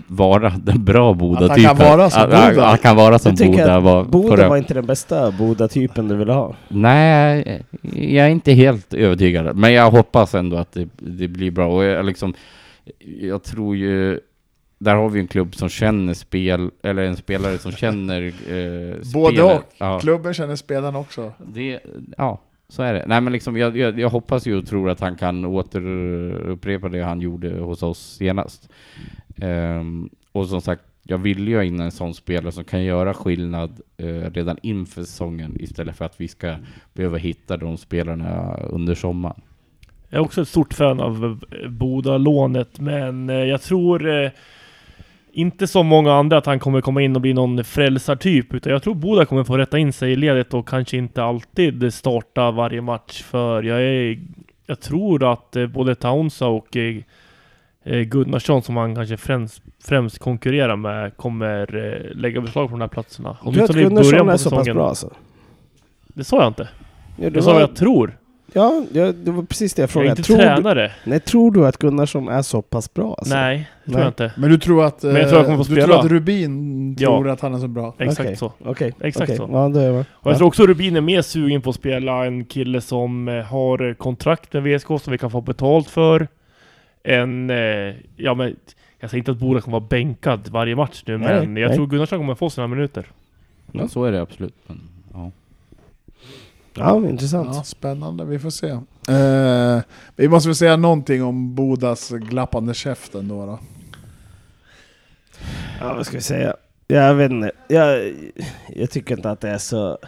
vara den bra Boda-typen. Att han kan vara som Att- att- Boda. att Han kan vara som Du tycker Boda att var Boda var inte den bästa Boda-typen du ville ha? Nej, jag är inte helt övertygad. Men jag hoppas ändå att det, det blir bra. Och jag, liksom, jag tror ju... Där har vi en klubb som känner spel, eller en spelare som känner eh, Både spelet. och. Ja, Klubben känner spelarna också. det, ja, så är det. Nej men liksom, jag, jag, jag hoppas ju och tror att han kan återupprepa det han gjorde hos oss senast. Um, och som sagt, jag vill ju ha in en sån spelare som kan göra skillnad uh, redan inför säsongen istället för att vi ska behöva hitta de spelarna under sommaren. Jag är också ett stort fan av Boda-lånet, men eh, jag tror eh, inte som många andra att han kommer komma in och bli någon frälsartyp, utan jag tror Boda kommer få rätta in sig i ledet och kanske inte alltid starta varje match, för jag är... Jag tror att eh, både Taunsa och eh, eh, Gunnarsson, som han kanske främst, främst konkurrerar med, kommer lägga beslag på de här platserna. Du tror att Gunnarsson är så pass bra alltså? Det sa jag inte. Ja, det Jag sa var, jag tror. Ja, ja, det var precis det jag Jag är frågade. inte tror, du, tränare. nej, tror du att Gunnarsson är så pass bra alltså? Nej, det tror Nej. jag inte. Men du tror att, Men jag tror han kommer eh, du tror att Rubin Ja. tror att han är så bra? Exakt Okej. så. Okej, Exakt okej. så. Ja, då är jag. Och jag Ja. tror också Rubin är mer sugen på att spela en kille som eh, har kontrakt med VSK som vi kan få betalt för. En, eh, ja men, jag säger inte att Boda kommer vara bänkad varje match nu, Nej, men jag nej. tror Gunnarsson kommer få sina minuter. Ja, så är det absolut. Men, ja. Ja, intressant. Ja, spännande, vi får se. Eh, vi måste väl säga någonting om Bodas glappande käften då. då. Ja, vad ska vi säga? Jag vet inte. Jag, jag tycker inte att det är så...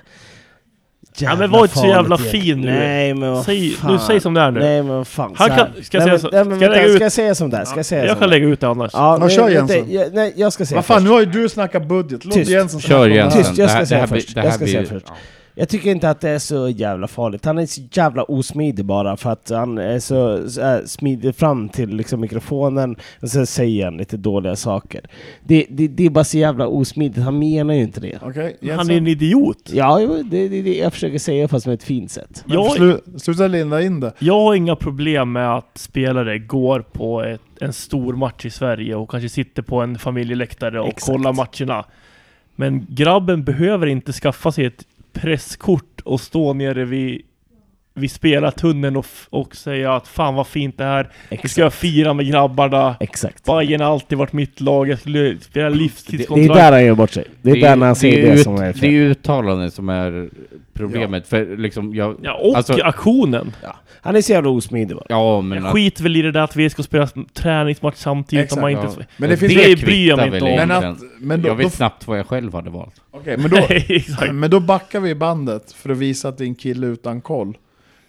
Ja, men var inte så jävla fin nu. Nej men vad Säg, fan. nu säg som det är nu. Nej men vad fan. Han kan- ska jag säga så- nej, men ska jag lägga ut- Ska jag säga som det är? Ska jag säga jag som kan det lägga ut det annars. Ja, Ja, men kör, Jensen. jag, nej, jag ska säga Vad fan, först. nu har ju du snackat budget. Låt Tyst. Jensen snacka Kör. Jensen. Tyst, jag ska Det här- säga det här först. Jag ska blir- säga först. ja. Jag tycker inte att det är så jävla farligt. Han är så jävla osmidig bara för att han är så, så här, smidig fram till liksom, mikrofonen och sen säger han lite dåliga saker. Det, det, det är bara så jävla osmidigt. Han menar ju inte det. Okej, Han är en idiot. Ja, det det är det jag försöker säga fast med ett fint sätt. Men Jag, slu, sluta linda in det. jag har inga problem med att spelare går på ett, en stor match i Sverige och kanske sitter på en familjeläktare och Exakt. kollar matcherna. Men grabben behöver inte skaffa sig ett presskort och stå nere vid, vid spelartunneln och, f- och säga att fan vad fint det här. Nu ska jag fira med grabbarna. Exakt. Bayern har alltid varit mitt lag. Jag skulle spela Det är livstidskontrakt. där han gör bort sig. Det är där när han det säger är det ut- som är Det är fel. uttalanden som är problemet. För liksom, jag... Ja, och Alltså- aktionen. Han är så jävla osmidig bara. Ja, men... Jag skiter väl i det där att vi ska spela träningsmatch samtidigt. Exakt, om man ja. inte... Men det finns det bryr jag mig inte om. Men att, men då, jag då, vet snabbt vad jag själv hade valt. okej, men då, exakt. Men då backar vi i bandet för att visa att det är en kille utan koll.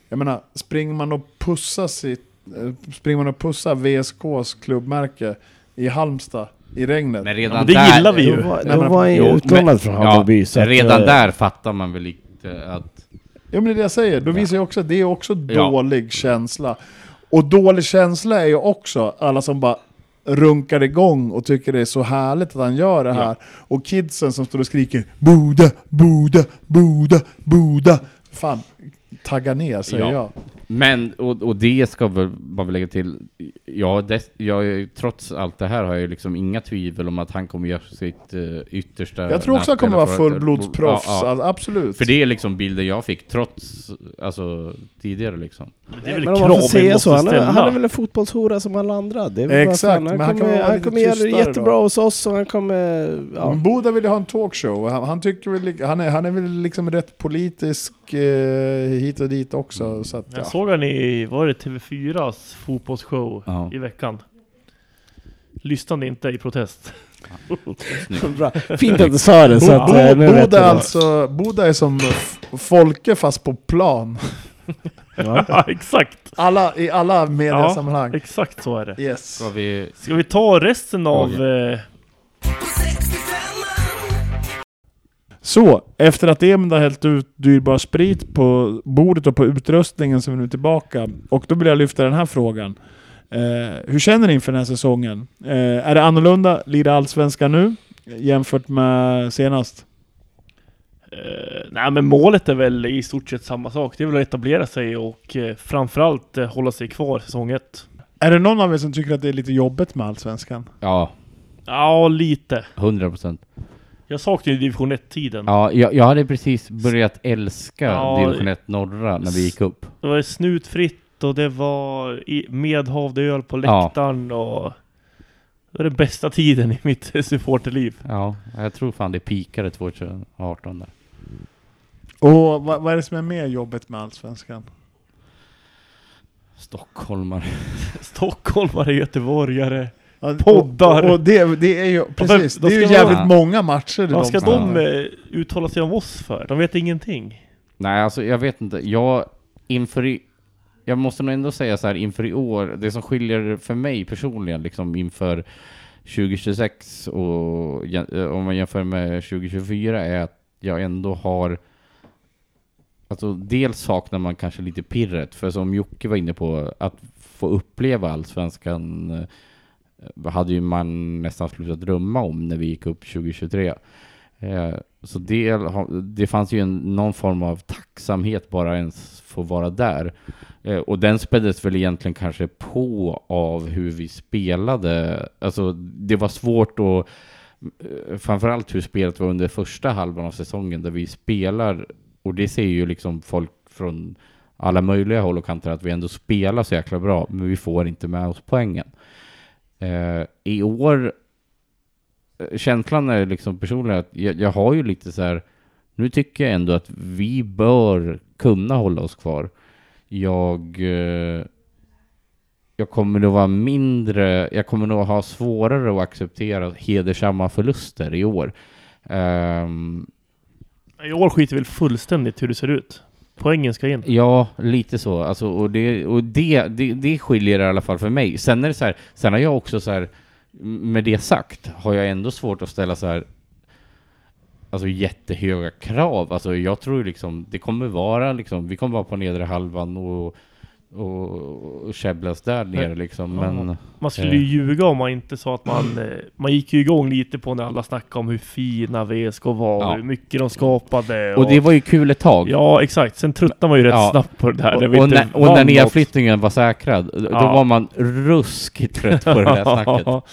Jag menar, springer man och pussar sitt, eh, springer man och pussar VSKs klubbmärke i Halmstad i regnet. Men redan Ja, men det där... gillar vi ju. Då var, då men- var ju utlånad från Hammarby. att, redan eh, där fattar man väl lite att... Ja men det är det jag säger, då visar jag också att det är också Ja. dålig känsla. Och dålig känsla är ju också alla som bara runkar igång och tycker det är så härligt att han gör det här. Ja. Och kidsen som står och skriker Boda, Boda, Boda, Boda. Fan, tagga ner säger Ja. jag. Men, och, och det ska väl man väl lägga till, ja, dess, jag, är ju- trots allt det här har jag ju liksom inga tvivel om att han kommer göra sitt uh, yttersta. Jag tror också han kommer vara fullblodsproffs, Ja, ja. alltså, absolut. För det är liksom bilden jag fick, trots, alltså tidigare liksom. Det är väl Men krav vi måste så, han ställa. han är väl en fotbollshora som alla andra. Det är Exakt, fan, men han han kommer, han kommer göra det jättebra då. hos oss och han kommer... Ja. Men Boda vill ju ha en talkshow, han, han tycker väl, han är, han är väl liksom rätt politisk eh, hit och dit också. Så att, ja. Jag såg han i, var det TV4s fotbollsshow Ja. i veckan? Lyssnade inte i protest. Bra. Fint att du sa det så Bo, att... eh, Bo, nu vet Boda, jag är det. alltså, Boda är som F- Folke fast på plan. Ja. Ja, exakt! Alla, I alla mediasammanhang. Exakt så är det. Yes. Ska vi... Ska vi ta resten av... Eh, Så, efter att Emil har hällt ut dyrbar sprit på bordet och på utrustningen så är vi nu tillbaka. Och då vill jag lyfta den här frågan. Eh, hur känner ni inför den här säsongen? Eh, är det annorlunda, lira allsvenskan nu jämfört med senast? eh, nej men målet är väl i stort sett samma sak. Det är väl att etablera sig och eh, framförallt eh, hålla sig kvar säsong ett. Är det någon av er som tycker att det är lite jobbigt med allsvenskan? Ja, Ja, lite. 100 procent. Jag saknar ju division 1-tiden. Ja, jag, jag hade precis börjat älska Ja, division 1 norra när vi gick upp. Det var snutfritt och det var medhavd öl på Ja. läktaren och... Det var den bästa tiden i mitt supporterliv. Ja, jag tror fan det pikade 2018 där. Och vad, vad är det som är mer jobbigt med allsvenskan? Stockholmare. Stockholmare, göteborgare. Poddar. Och, och det, det är ju precis, det är ju jävligt man- många matcher. Vad ska som- de eh, uttala sig om oss för? De vet ingenting. Nej, alltså jag vet inte. Jag, inför i, jag måste nog ändå säga så här inför i år, det som skiljer för mig personligen liksom inför 2026 och eh, om man jämför med 2024 är att jag ändå har Alltså dels saknar man kanske lite pirret, för som Jocke var inne på, att få uppleva allsvenskan eh, Eh, hade ju man nästan slutat drömma om när vi gick upp 2023. Eh, så det, det fanns ju en, någon form av tacksamhet bara ens få vara där. Eh, och den späddes väl egentligen kanske på av hur vi spelade. Alltså det var svårt att framförallt hur spelet var under första halvan av säsongen där vi spelar och det ser ju liksom folk från alla möjliga håll och kanter att vi ändå spelar så jäkla bra men vi får inte med oss poängen. Eh, I år eh, känslan är liksom personligen att jag, jag har ju lite så här nu tycker jag ändå att vi bör kunna hålla oss kvar. Jag eh, jag kommer nog vara mindre, jag kommer nog ha svårare att acceptera hedersamma förluster i år. Ehm, I år skiter vi väl fullständigt hur det ser ut. Poängen ska in. Ja, lite så. Alltså, och det, och det, det, det skiljer i alla fall för mig. Sen är det så här, sen har jag också så här, med det sagt, har jag ändå svårt att ställa så här Alltså jättehöga krav. Alltså jag tror liksom, det kommer vara liksom, vi kommer vara på nedre halvan och, och, och käbblas där nere liksom. Men Man skulle ju ljuga om man inte sa att man... eh, Man gick ju igång lite på när alla snackade om hur fina VSK var, Ja. hur mycket de skapade. Och det var ju kul ett tag. Ja, exakt. Sen tröttnade man ju rätt Ja. snabbt på det där. och, det och, när, och när nedflyttningen var säkrad, då Ja. var man ruskigt trött på det här snacket.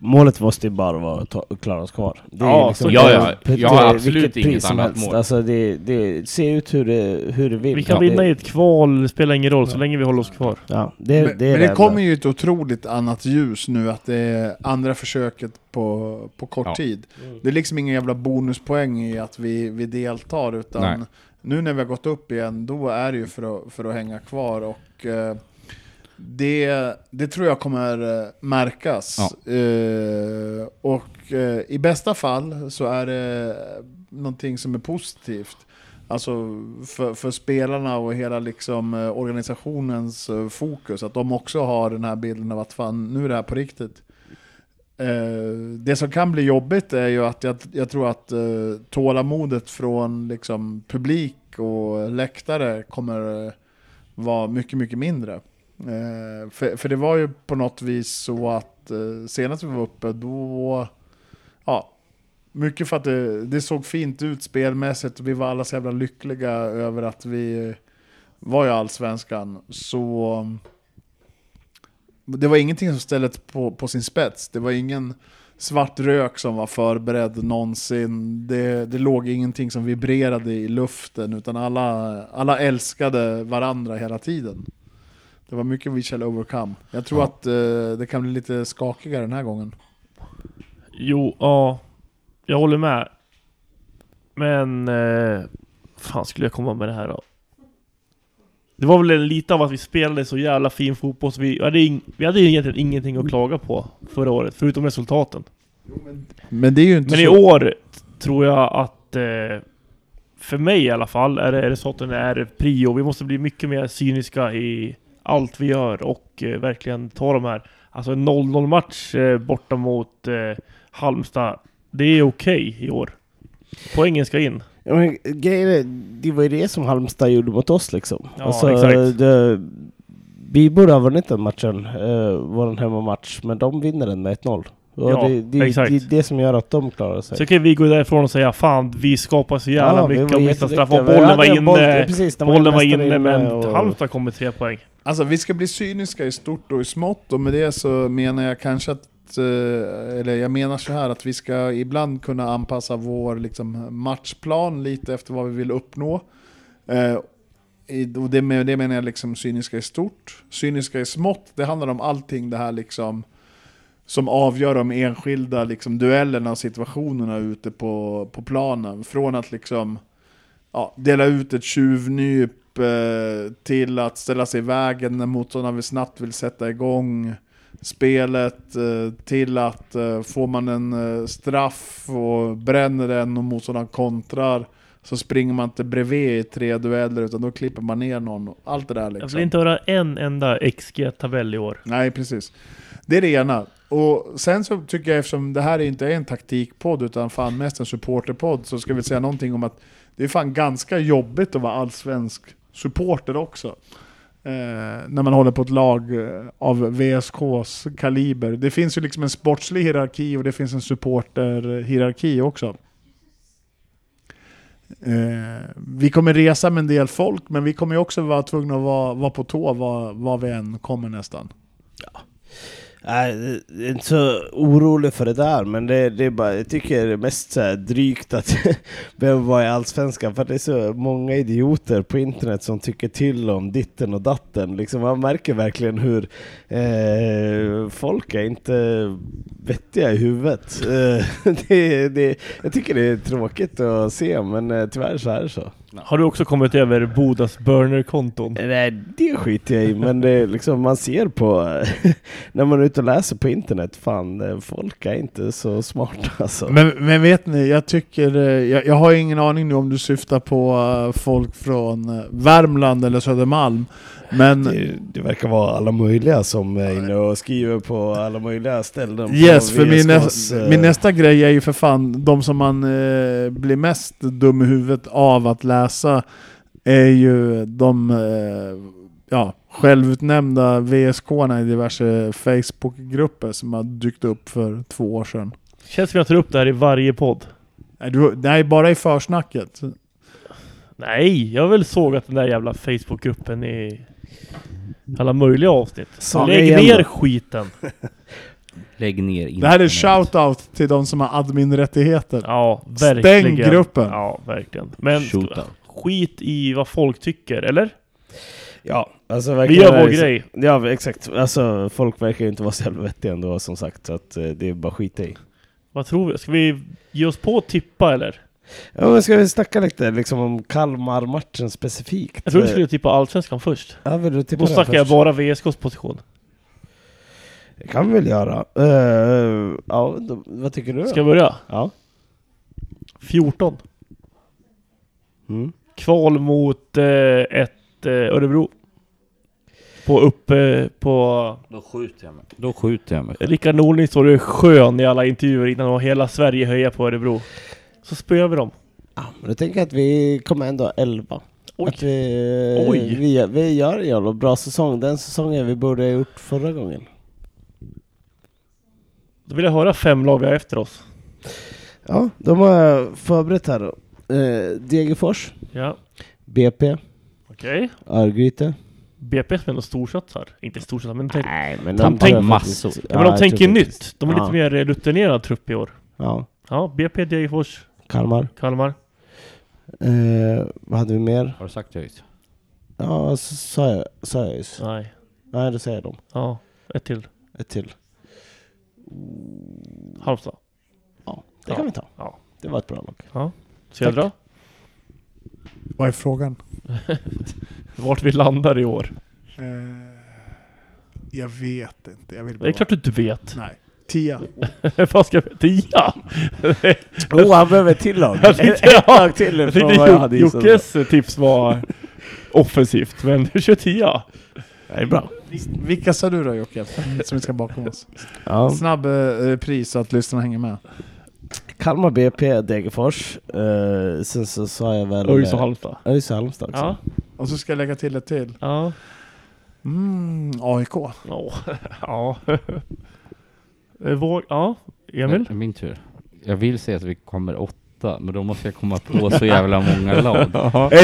Målet måste ju bara vara att ta, klara oss kvar. Det Ja, så- ja, ja. ett- Jag har absolut inget annat helst. mål. Alltså det, det ser ut hur det, hur det vill. Vi kan Ja, vinna i ett kval, det spelar ingen roll så länge vi håller oss kvar. Ja, det, men det är men det kommer ju ett otroligt annat ljus nu att det är andra försöket på, på kort Ja. tid. Det är liksom ingen jävla bonuspoäng i att vi, vi deltar utan Nej. nu när vi har gått upp igen, då är det ju för att, för att hänga kvar och eh, det, det tror jag kommer eh, märkas. Eh, och eh, i bästa fall så är det någonting som är positivt. Alltså för, för spelarna och hela liksom eh, organisationens eh, fokus, att de också har den här bilden av att fan, nu är det här på riktigt. Eh, det som kan bli jobbigt är ju att jag, jag tror att eh, tålamodet från liksom, publik och läktare kommer vara mycket, mycket mindre. Eh, för, för det var ju på något vis så att eh, senast vi var uppe, då... Ja, mycket för att det, det såg fint ut spelmässigt och vi var alla så jävla lyckliga över att vi var i Allsvenskan. Så... Det var ingenting som ställdes på, på sin spets. Det var ingen svart rök som var förberedd någonsin. Det, det låg ingenting som vibrerade i luften, utan alla, alla älskade varandra hela tiden. Det var mycket we shall overcome. Jag tror Ja. att eh, det kan bli lite skakigare den här gången. Jo, ja. Jag håller med. Men... Eh, fan skulle jag komma med det här då? Det var väl lite av att vi spelade så jävla fin fotboll så vi hade, ing, vi hade egentligen ingenting att klaga på förra året, förutom resultaten. Men det är ju inte Men i så... år tror jag att... Eh, för mig i alla fall är det, är det så att den är prio. Vi måste bli mycket mer cyniska i allt vi gör och eh, verkligen ta de här... Alltså en 0-0 match eh, borta mot eh, Halmstad. Det är okej i år. Poängen ska in. Ja, men det var ju det som Halmstad gjorde mot oss liksom. Ja, alltså, exakt. Det, vi borde ha vunnit den matchen, uh, vår hemmamatch, men de vinner den med 1-0. Och Ja, det, det, exakt. det är det som gör att de klarar sig. Så kan vi gå därifrån och säga fan, vi skapar så jävla vi mycket var och missar straff. jätteduktiga. Och Vi bollen var boll- inne. precis, Bollen var inne men Halmstad kom med tre poäng. Alltså vi ska bli cyniska i stort och i smått och med det så menar jag kanske att, eh, eller jag menar så här att vi ska ibland kunna anpassa vår liksom, matchplan lite efter vad vi vill uppnå. Eh, och det, med det menar jag liksom cyniska i stort. Cyniska i smått, det handlar om allting det här liksom som avgör de enskilda liksom, duellerna och situationerna ute på, på planen. Från att liksom ja, dela ut ett tjuvnyp till att ställa sig i vägen när motståndaren snabbt vill sätta igång spelet eh, till att eh, får man en eh, straff och bränner den och motståndaren kontrar så springer man inte bredvid i tre dueller utan då klipper man ner någon. Allt det där Jag liksom. vill inte höra en enda XG-tabell i år. Nej, precis. Det är det ena. Och sen så tycker jag, eftersom det här inte är en taktikpodd utan fan mest en supporterpodd, så ska vi säga någonting om att det är fan ganska jobbigt att vara allsvensk supporter också. Eh, när man håller på ett lag eh, av VSKs kaliber. Det finns ju liksom en sportslig hierarki och det finns en supporterhierarki också. Eh, vi kommer resa med en del folk, men vi kommer ju också vara tvungna att vara, vara på tå var, var vi än kommer nästan. Ja jag är inte så orolig för det där, men det, det är bara, jag tycker det är mest så här drygt att behöva vara i Allsvenskan, för det är så många idioter på internet som tycker till om ditten och datten. Liksom, man märker verkligen hur eh, folk är inte vettiga i huvudet. Eh, det, det, jag tycker det är tråkigt att se, men eh, tyvärr så är det så. Har du också kommit över Bodas burner-konton? Nej, det skiter jag i, men det är liksom, man ser på när man är ute och läser på internet, fan, folk är inte så smarta alltså. Men, men vet ni, jag tycker, eh, jag, jag har ingen aning nu om du syftar på eh, folk från eh, Värmland eller Södermalm. Men Det, det verkar vara alla möjliga som är inne och skriver på alla möjliga ställen. yes, för min, näs, eh, min nästa grej är ju för fan, de som man eh, blir mest dum i huvudet av att läsa är ju de eh, ja, självutnämnda VSK-arna i diverse Facebook-grupper som har dykt upp för två år sedan. Känns som jag tar upp det här i varje podd. Nej, du, nej bara i försnacket. Nej, jag har väl sågat den där jävla Facebookgruppen i alla möjliga avsnitt. Saga Lägg igen ner då. skiten. Lägg ner internet. Det här är shout-out till de som har admin-rättigheter. Ja, verkligen. Stäng gruppen. Ja, verkligen. Men Shootout. skit i vad folk tycker, eller? Ja, alltså Vi gör är vår så- grej. Ja, exakt. Alltså folk verkar ju inte vara så jävla vettiga ändå som sagt, så att eh, det är bara skit i. Vad tror vi? Ska vi ge oss på att tippa eller? Ja, men ska vi snacka lite liksom om Kalmar-matchen specifikt? Jag tror vi skulle tippa Allsvenskan först. Ja, vill du tippa Då snackar jag först? bara VSKs position. Det kan vi väl göra. Eh, ja, då, vad tycker du då? Ska jag börja? Ja. 14. Mm. Kval mot eh, ett eh, Örebro. På uppe på... Då skjuter jag mig. Då skjuter jag mig. Rickard Norling står och skön i alla intervjuer innan och hela Sverige höjer på Örebro. Så spöar vi dem. Ja, men då tänker jag att vi kommer ändå 11. Oj. Att vi, Oj. Vi, vi gör en jävla bra säsong. Den säsongen vi borde ha gjort förra gången. Då vill jag höra fem lag vi har efter oss. Ja, de har jag förberett här då. Eh, Degerfors, Ja, BP, okej. Örgryte. BP som ändå storsatsar. Inte storsatsar, men tänk, Nej, men de tänker massor. ja, men de tänker nytt. De är lite mer rutinerad trupp i år. Ja, Ja, BP, Degerfors, Kalmar. Kalmar. Eh, vad hade vi mer? Har du sagt ÖIS? Ja, sa jag, sa jag just. Nej. Nej, det säger de. Ja, ett till. Ett till. Halmstad. Ja, det Ja. kan vi ta. Ja. Det var ett bra lag. Södra. Vad är frågan? Vart vi landar i år. Eh, jag vet inte. Jag vill Det bara... är klart du inte vet. Nej. Tia. Vad ska vi... Tia! Oh, han behöver ett till lag. Jag tänkte- ett lag till Jag vad jag hade. Jockes tips var offensivt, men du kör tia. Det är bra. Vilka sa du då Jocke? Som vi ska bakom oss. Ja. Snabb eh, pris så att lyssnarna hänger med. Kalmar BP, Degerfors. Eh, sen så sa jag väl... ÖIS och Halmstad. ÖIS och Halmstad också. Ja. Och så ska jag lägga till ett till. Ja. Mm, AIK. Ja. ja. Eh, Vår... Ja. Emil? Min tur. Jag vill säga att vi kommer åtta, men då måste jag komma på så jävla många lag.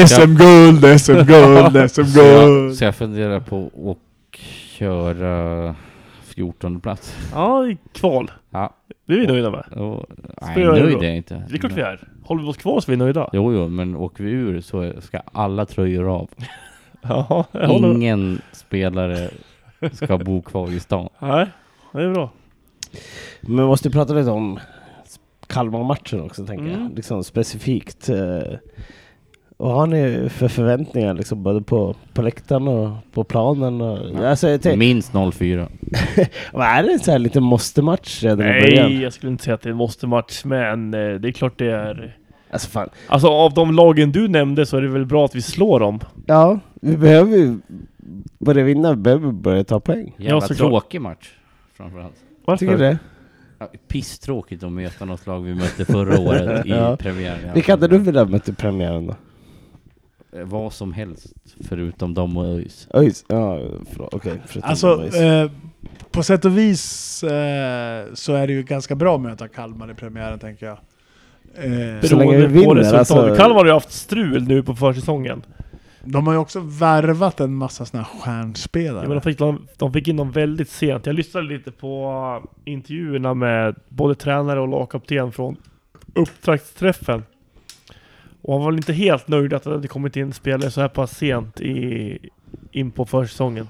SM-guld, SM-guld, SM-guld! så jag funderar på att köra 14 plats. Ja, i kval. Ja. Det är vi nöjda med. Och, nej, nöjd är jag inte. Det är klart vi är. Håller vi oss kvar så är vi nöjda. Jo, jo, men åker vi ur så ska alla tröjor av. Ja, jag håller Ingen spelare ska bo kvar i stan. Nej, det är bra. Men vi måste prata lite om Kalmar-matchen också, tänker Mm. jag. Liksom specifikt. Eh, vad har ni för förväntningar, liksom, både på, på läktaren och på planen? Och, alltså, Minst 04. vad är det en sån här liten måste-match redan i början? Nej, jag skulle inte säga att det är en måste-match, men eh, det är klart det är... Alltså fan. Alltså av de lagen du nämnde så är det väl bra att vi slår dem. Ja, vi behöver ju börja vinna, vi behöver börja ta poäng. Jävla såklart. tråkig match. Framförallt. Varför? Tycker du det? Ja, pisstråkigt att möta något lag vi mötte förra året i Ja. premiären. Vilka hade du velat möta i premiären då? Eh, Vad som helst, förutom dem och ÖIS. ÖIS? Ja. Okej. förutom Alltså, eh, på sätt och vis eh, så är det ju ganska bra att möta Kalmar i premiären tänker jag. Eh, Så länge Beroende vi på vinner, alltså- Kalmar har ju haft strul nu på försäsongen. De har ju också värvat en massa såna här stjärnspelare. Ja, men de, fick, de, de fick in dem väldigt sent. Jag lyssnade lite på uh, intervjuerna med både tränare och lagkapten från upptaktsträffen. Och han var väl inte helt nöjd att det hade kommit in spelare så här pass sent i, in på försäsongen.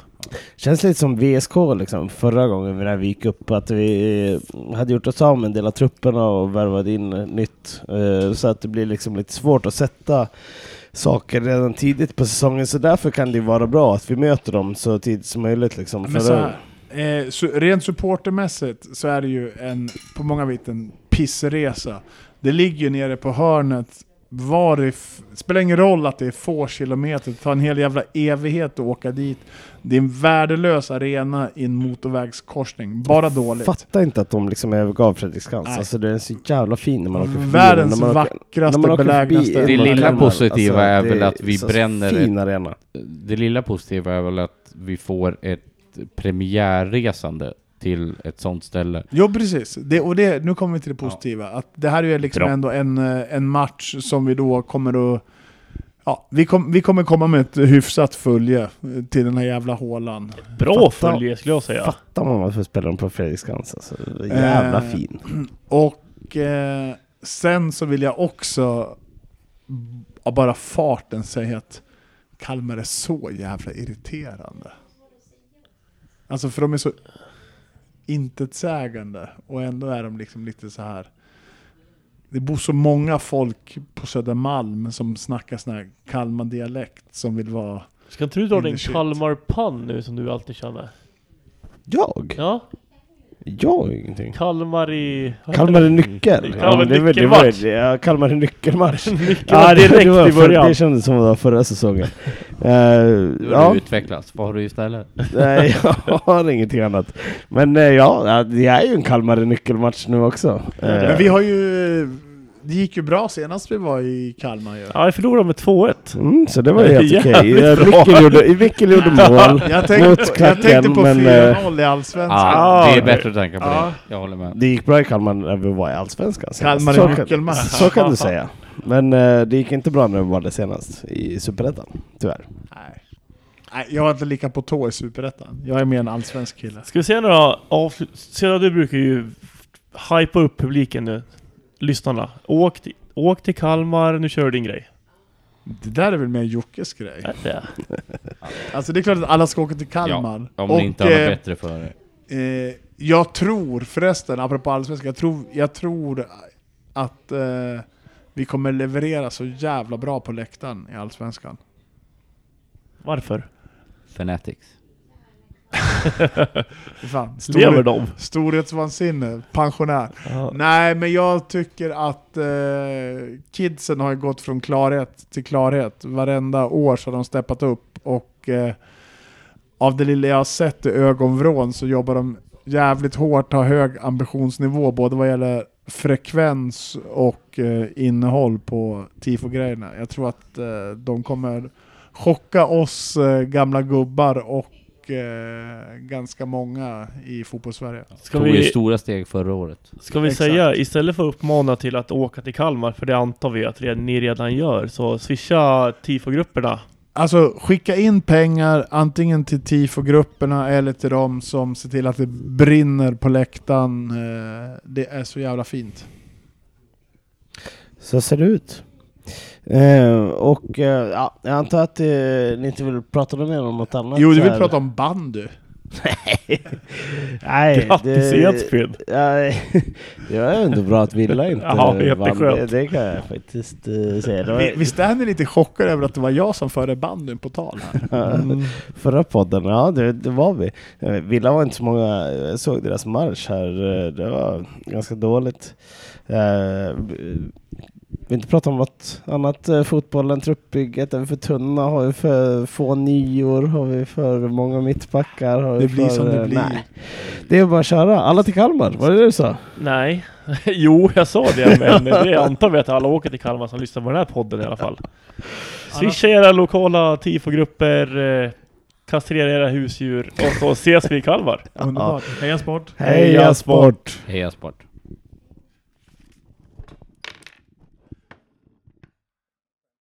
Känns lite som VSK liksom, förra gången när vi gick upp, att vi hade gjort oss av med en del av trupperna och värvat in nytt. Eh, Så att det blir liksom lite svårt att sätta saker redan tidigt på säsongen. Så därför kan det vara bra att vi möter dem så tidigt som möjligt. Liksom. För så här, eh, så rent supportermässigt så är det ju en, på många vis en pissresa. Det ligger ju nere på hörnet. Var det spelar ingen roll att det är få kilometer, det tar en hel jävla evighet att åka dit. Det är en värdelös arena i en motorvägskorsning. Bara dåligt. Fattar inte att de liksom övergav Fredriksskans. Alltså det är så jävla fin när man åker förbi Världens den, när man åker- vackraste, när man åker förbi belägnaste. Det lilla positiva är det väl att vi bränner Fin arena. Det lilla positiva är väl att vi får ett premiärresande till ett sånt ställe. Jo precis, det, och det, nu kommer vi till det positiva. Att det här är ju liksom Bra. ändå en, eh, en match som vi då kommer att... Ja, vi, kom, vi kommer komma med ett hyfsat följe eh, till den här jävla hålan. Bra Fatta- följe skulle jag säga. Fattar man varför spelar de på Fredriksskans? Alltså, jävla Eh, fin. Och eh, sen så vill jag också av bara farten säga att Kalmar är så jävla irriterande. Alltså för de är så intetsägande och ändå är de liksom lite så här. Det bor så många folk på Södermalm som snackar sån här Kalmar-dialekt som vill vara... Ska inte du dra In din. Kalmar-pann nu som du alltid känner? Jag? Ja, Jag har ingenting. Kalmar i... Kalmar är nyckel. Kalmar men det var- det var- nyckelmatch. Ja, Kalmar är nyckelmatch. Ja, det, direkt det, var i för, början. det kändes som det var förra säsongen. Uh, ja, du utvecklats. Vad har du istället? nej, jag har ingenting annat. Men eh, ja, ja, det är ju en Kalmar i nyckelmatch nu också. Eh, Men vi har ju... Det gick ju bra senast vi var i Kalmar ju. Ja, vi förlorade med 2-1. Mm, så det var helt okej. Mikkel gjorde, Mikkel gjorde mål. Jag tänkte, Mot på, jag klacken, tänkte på men, 4-0 i Allsvenskan. Ja, det är bättre att tänka på Ja. det. Jag håller med. Det gick bra i Kalmar när vi var i Allsvenskan senast. Kalmar så, är kan, nyckelmatch. så kan du säga. Men eh, det gick inte bra när vi var där senast i Superettan, tyvärr. Nej. Nej, jag var inte lika på tå i Superettan. Jag är mer en allsvensk kille. Ska vi se några avslut... Sedan du brukar ju hypa upp publiken nu. Lyssnarna. Åk till, åk till Kalmar, nu kör du din grej. Det där är väl mer Jockes grej. Är det? Alltså det är klart att alla ska åka till Kalmar. Om ni inte har något eh, bättre för er. eh, jag tror förresten, apropå allsvenskan, jag tror, jag tror att eh, vi kommer leverera så jävla bra på läktaren i allsvenskan. Varför? Fanatics. Fan, Lever stor, de? storhetsvansinne, pensionär. Ja. Nej, men jag tycker att eh, kidsen har gått från klarhet till klarhet. Varenda år så har de steppat upp och eh, av det lilla jag har sett i ögonvrån så jobbar de jävligt hårt, har hög ambitionsnivå både vad gäller frekvens och eh, innehåll på tifo-grejerna. Jag tror att eh, de kommer chocka oss eh, gamla gubbar och eh, ganska många i fotbollssverige. Ska Tog ju vi, stora steg förra året. ska vi Exakt. säga, istället för att uppmana till att åka till Kalmar, för det antar vi att ni redan gör, så swisha tifogrupperna. Alltså skicka in pengar antingen till tifo-grupperna eller till de som ser till att det brinner på läktaren. Eh, Det är så jävla fint. Så ser det ut. Eh, och eh, ja, jag antar att eh, ni inte vill prata mer om något annat? Jo, du vill prata om bandy. Nej, Grattis det- Edsbyn! Nej, det var ändå bra att Villa inte Ja, vann. Det, det kan jag faktiskt eh, säga. Det var, Vi- Visst är ni lite chockade över att det var jag som förde bandyn på tal här? Förra podden, ja det, det var vi. Eh, Villa var inte så många, jag såg deras marsch här, eh, det var ganska dåligt. Eh, vi inte prata om något annat, eh, fotbollen, truppbygget, är vi för tunna, har vi för få nior, har vi för många mittbackar? Har vi Det blir för, som det eh, blir. Nej. Det är bara att köra, alla till Kalmar, var det det du sa? Nej. jo, jag sa det, men det antar vi att alla åker till Kalmar som lyssnar på den här podden i alla fall. Swisha era lokala tifogrupper, eh, kastrera era husdjur och så ses vi i Kalmar. Underbart. Heja sport! Heja sport! Heja sport.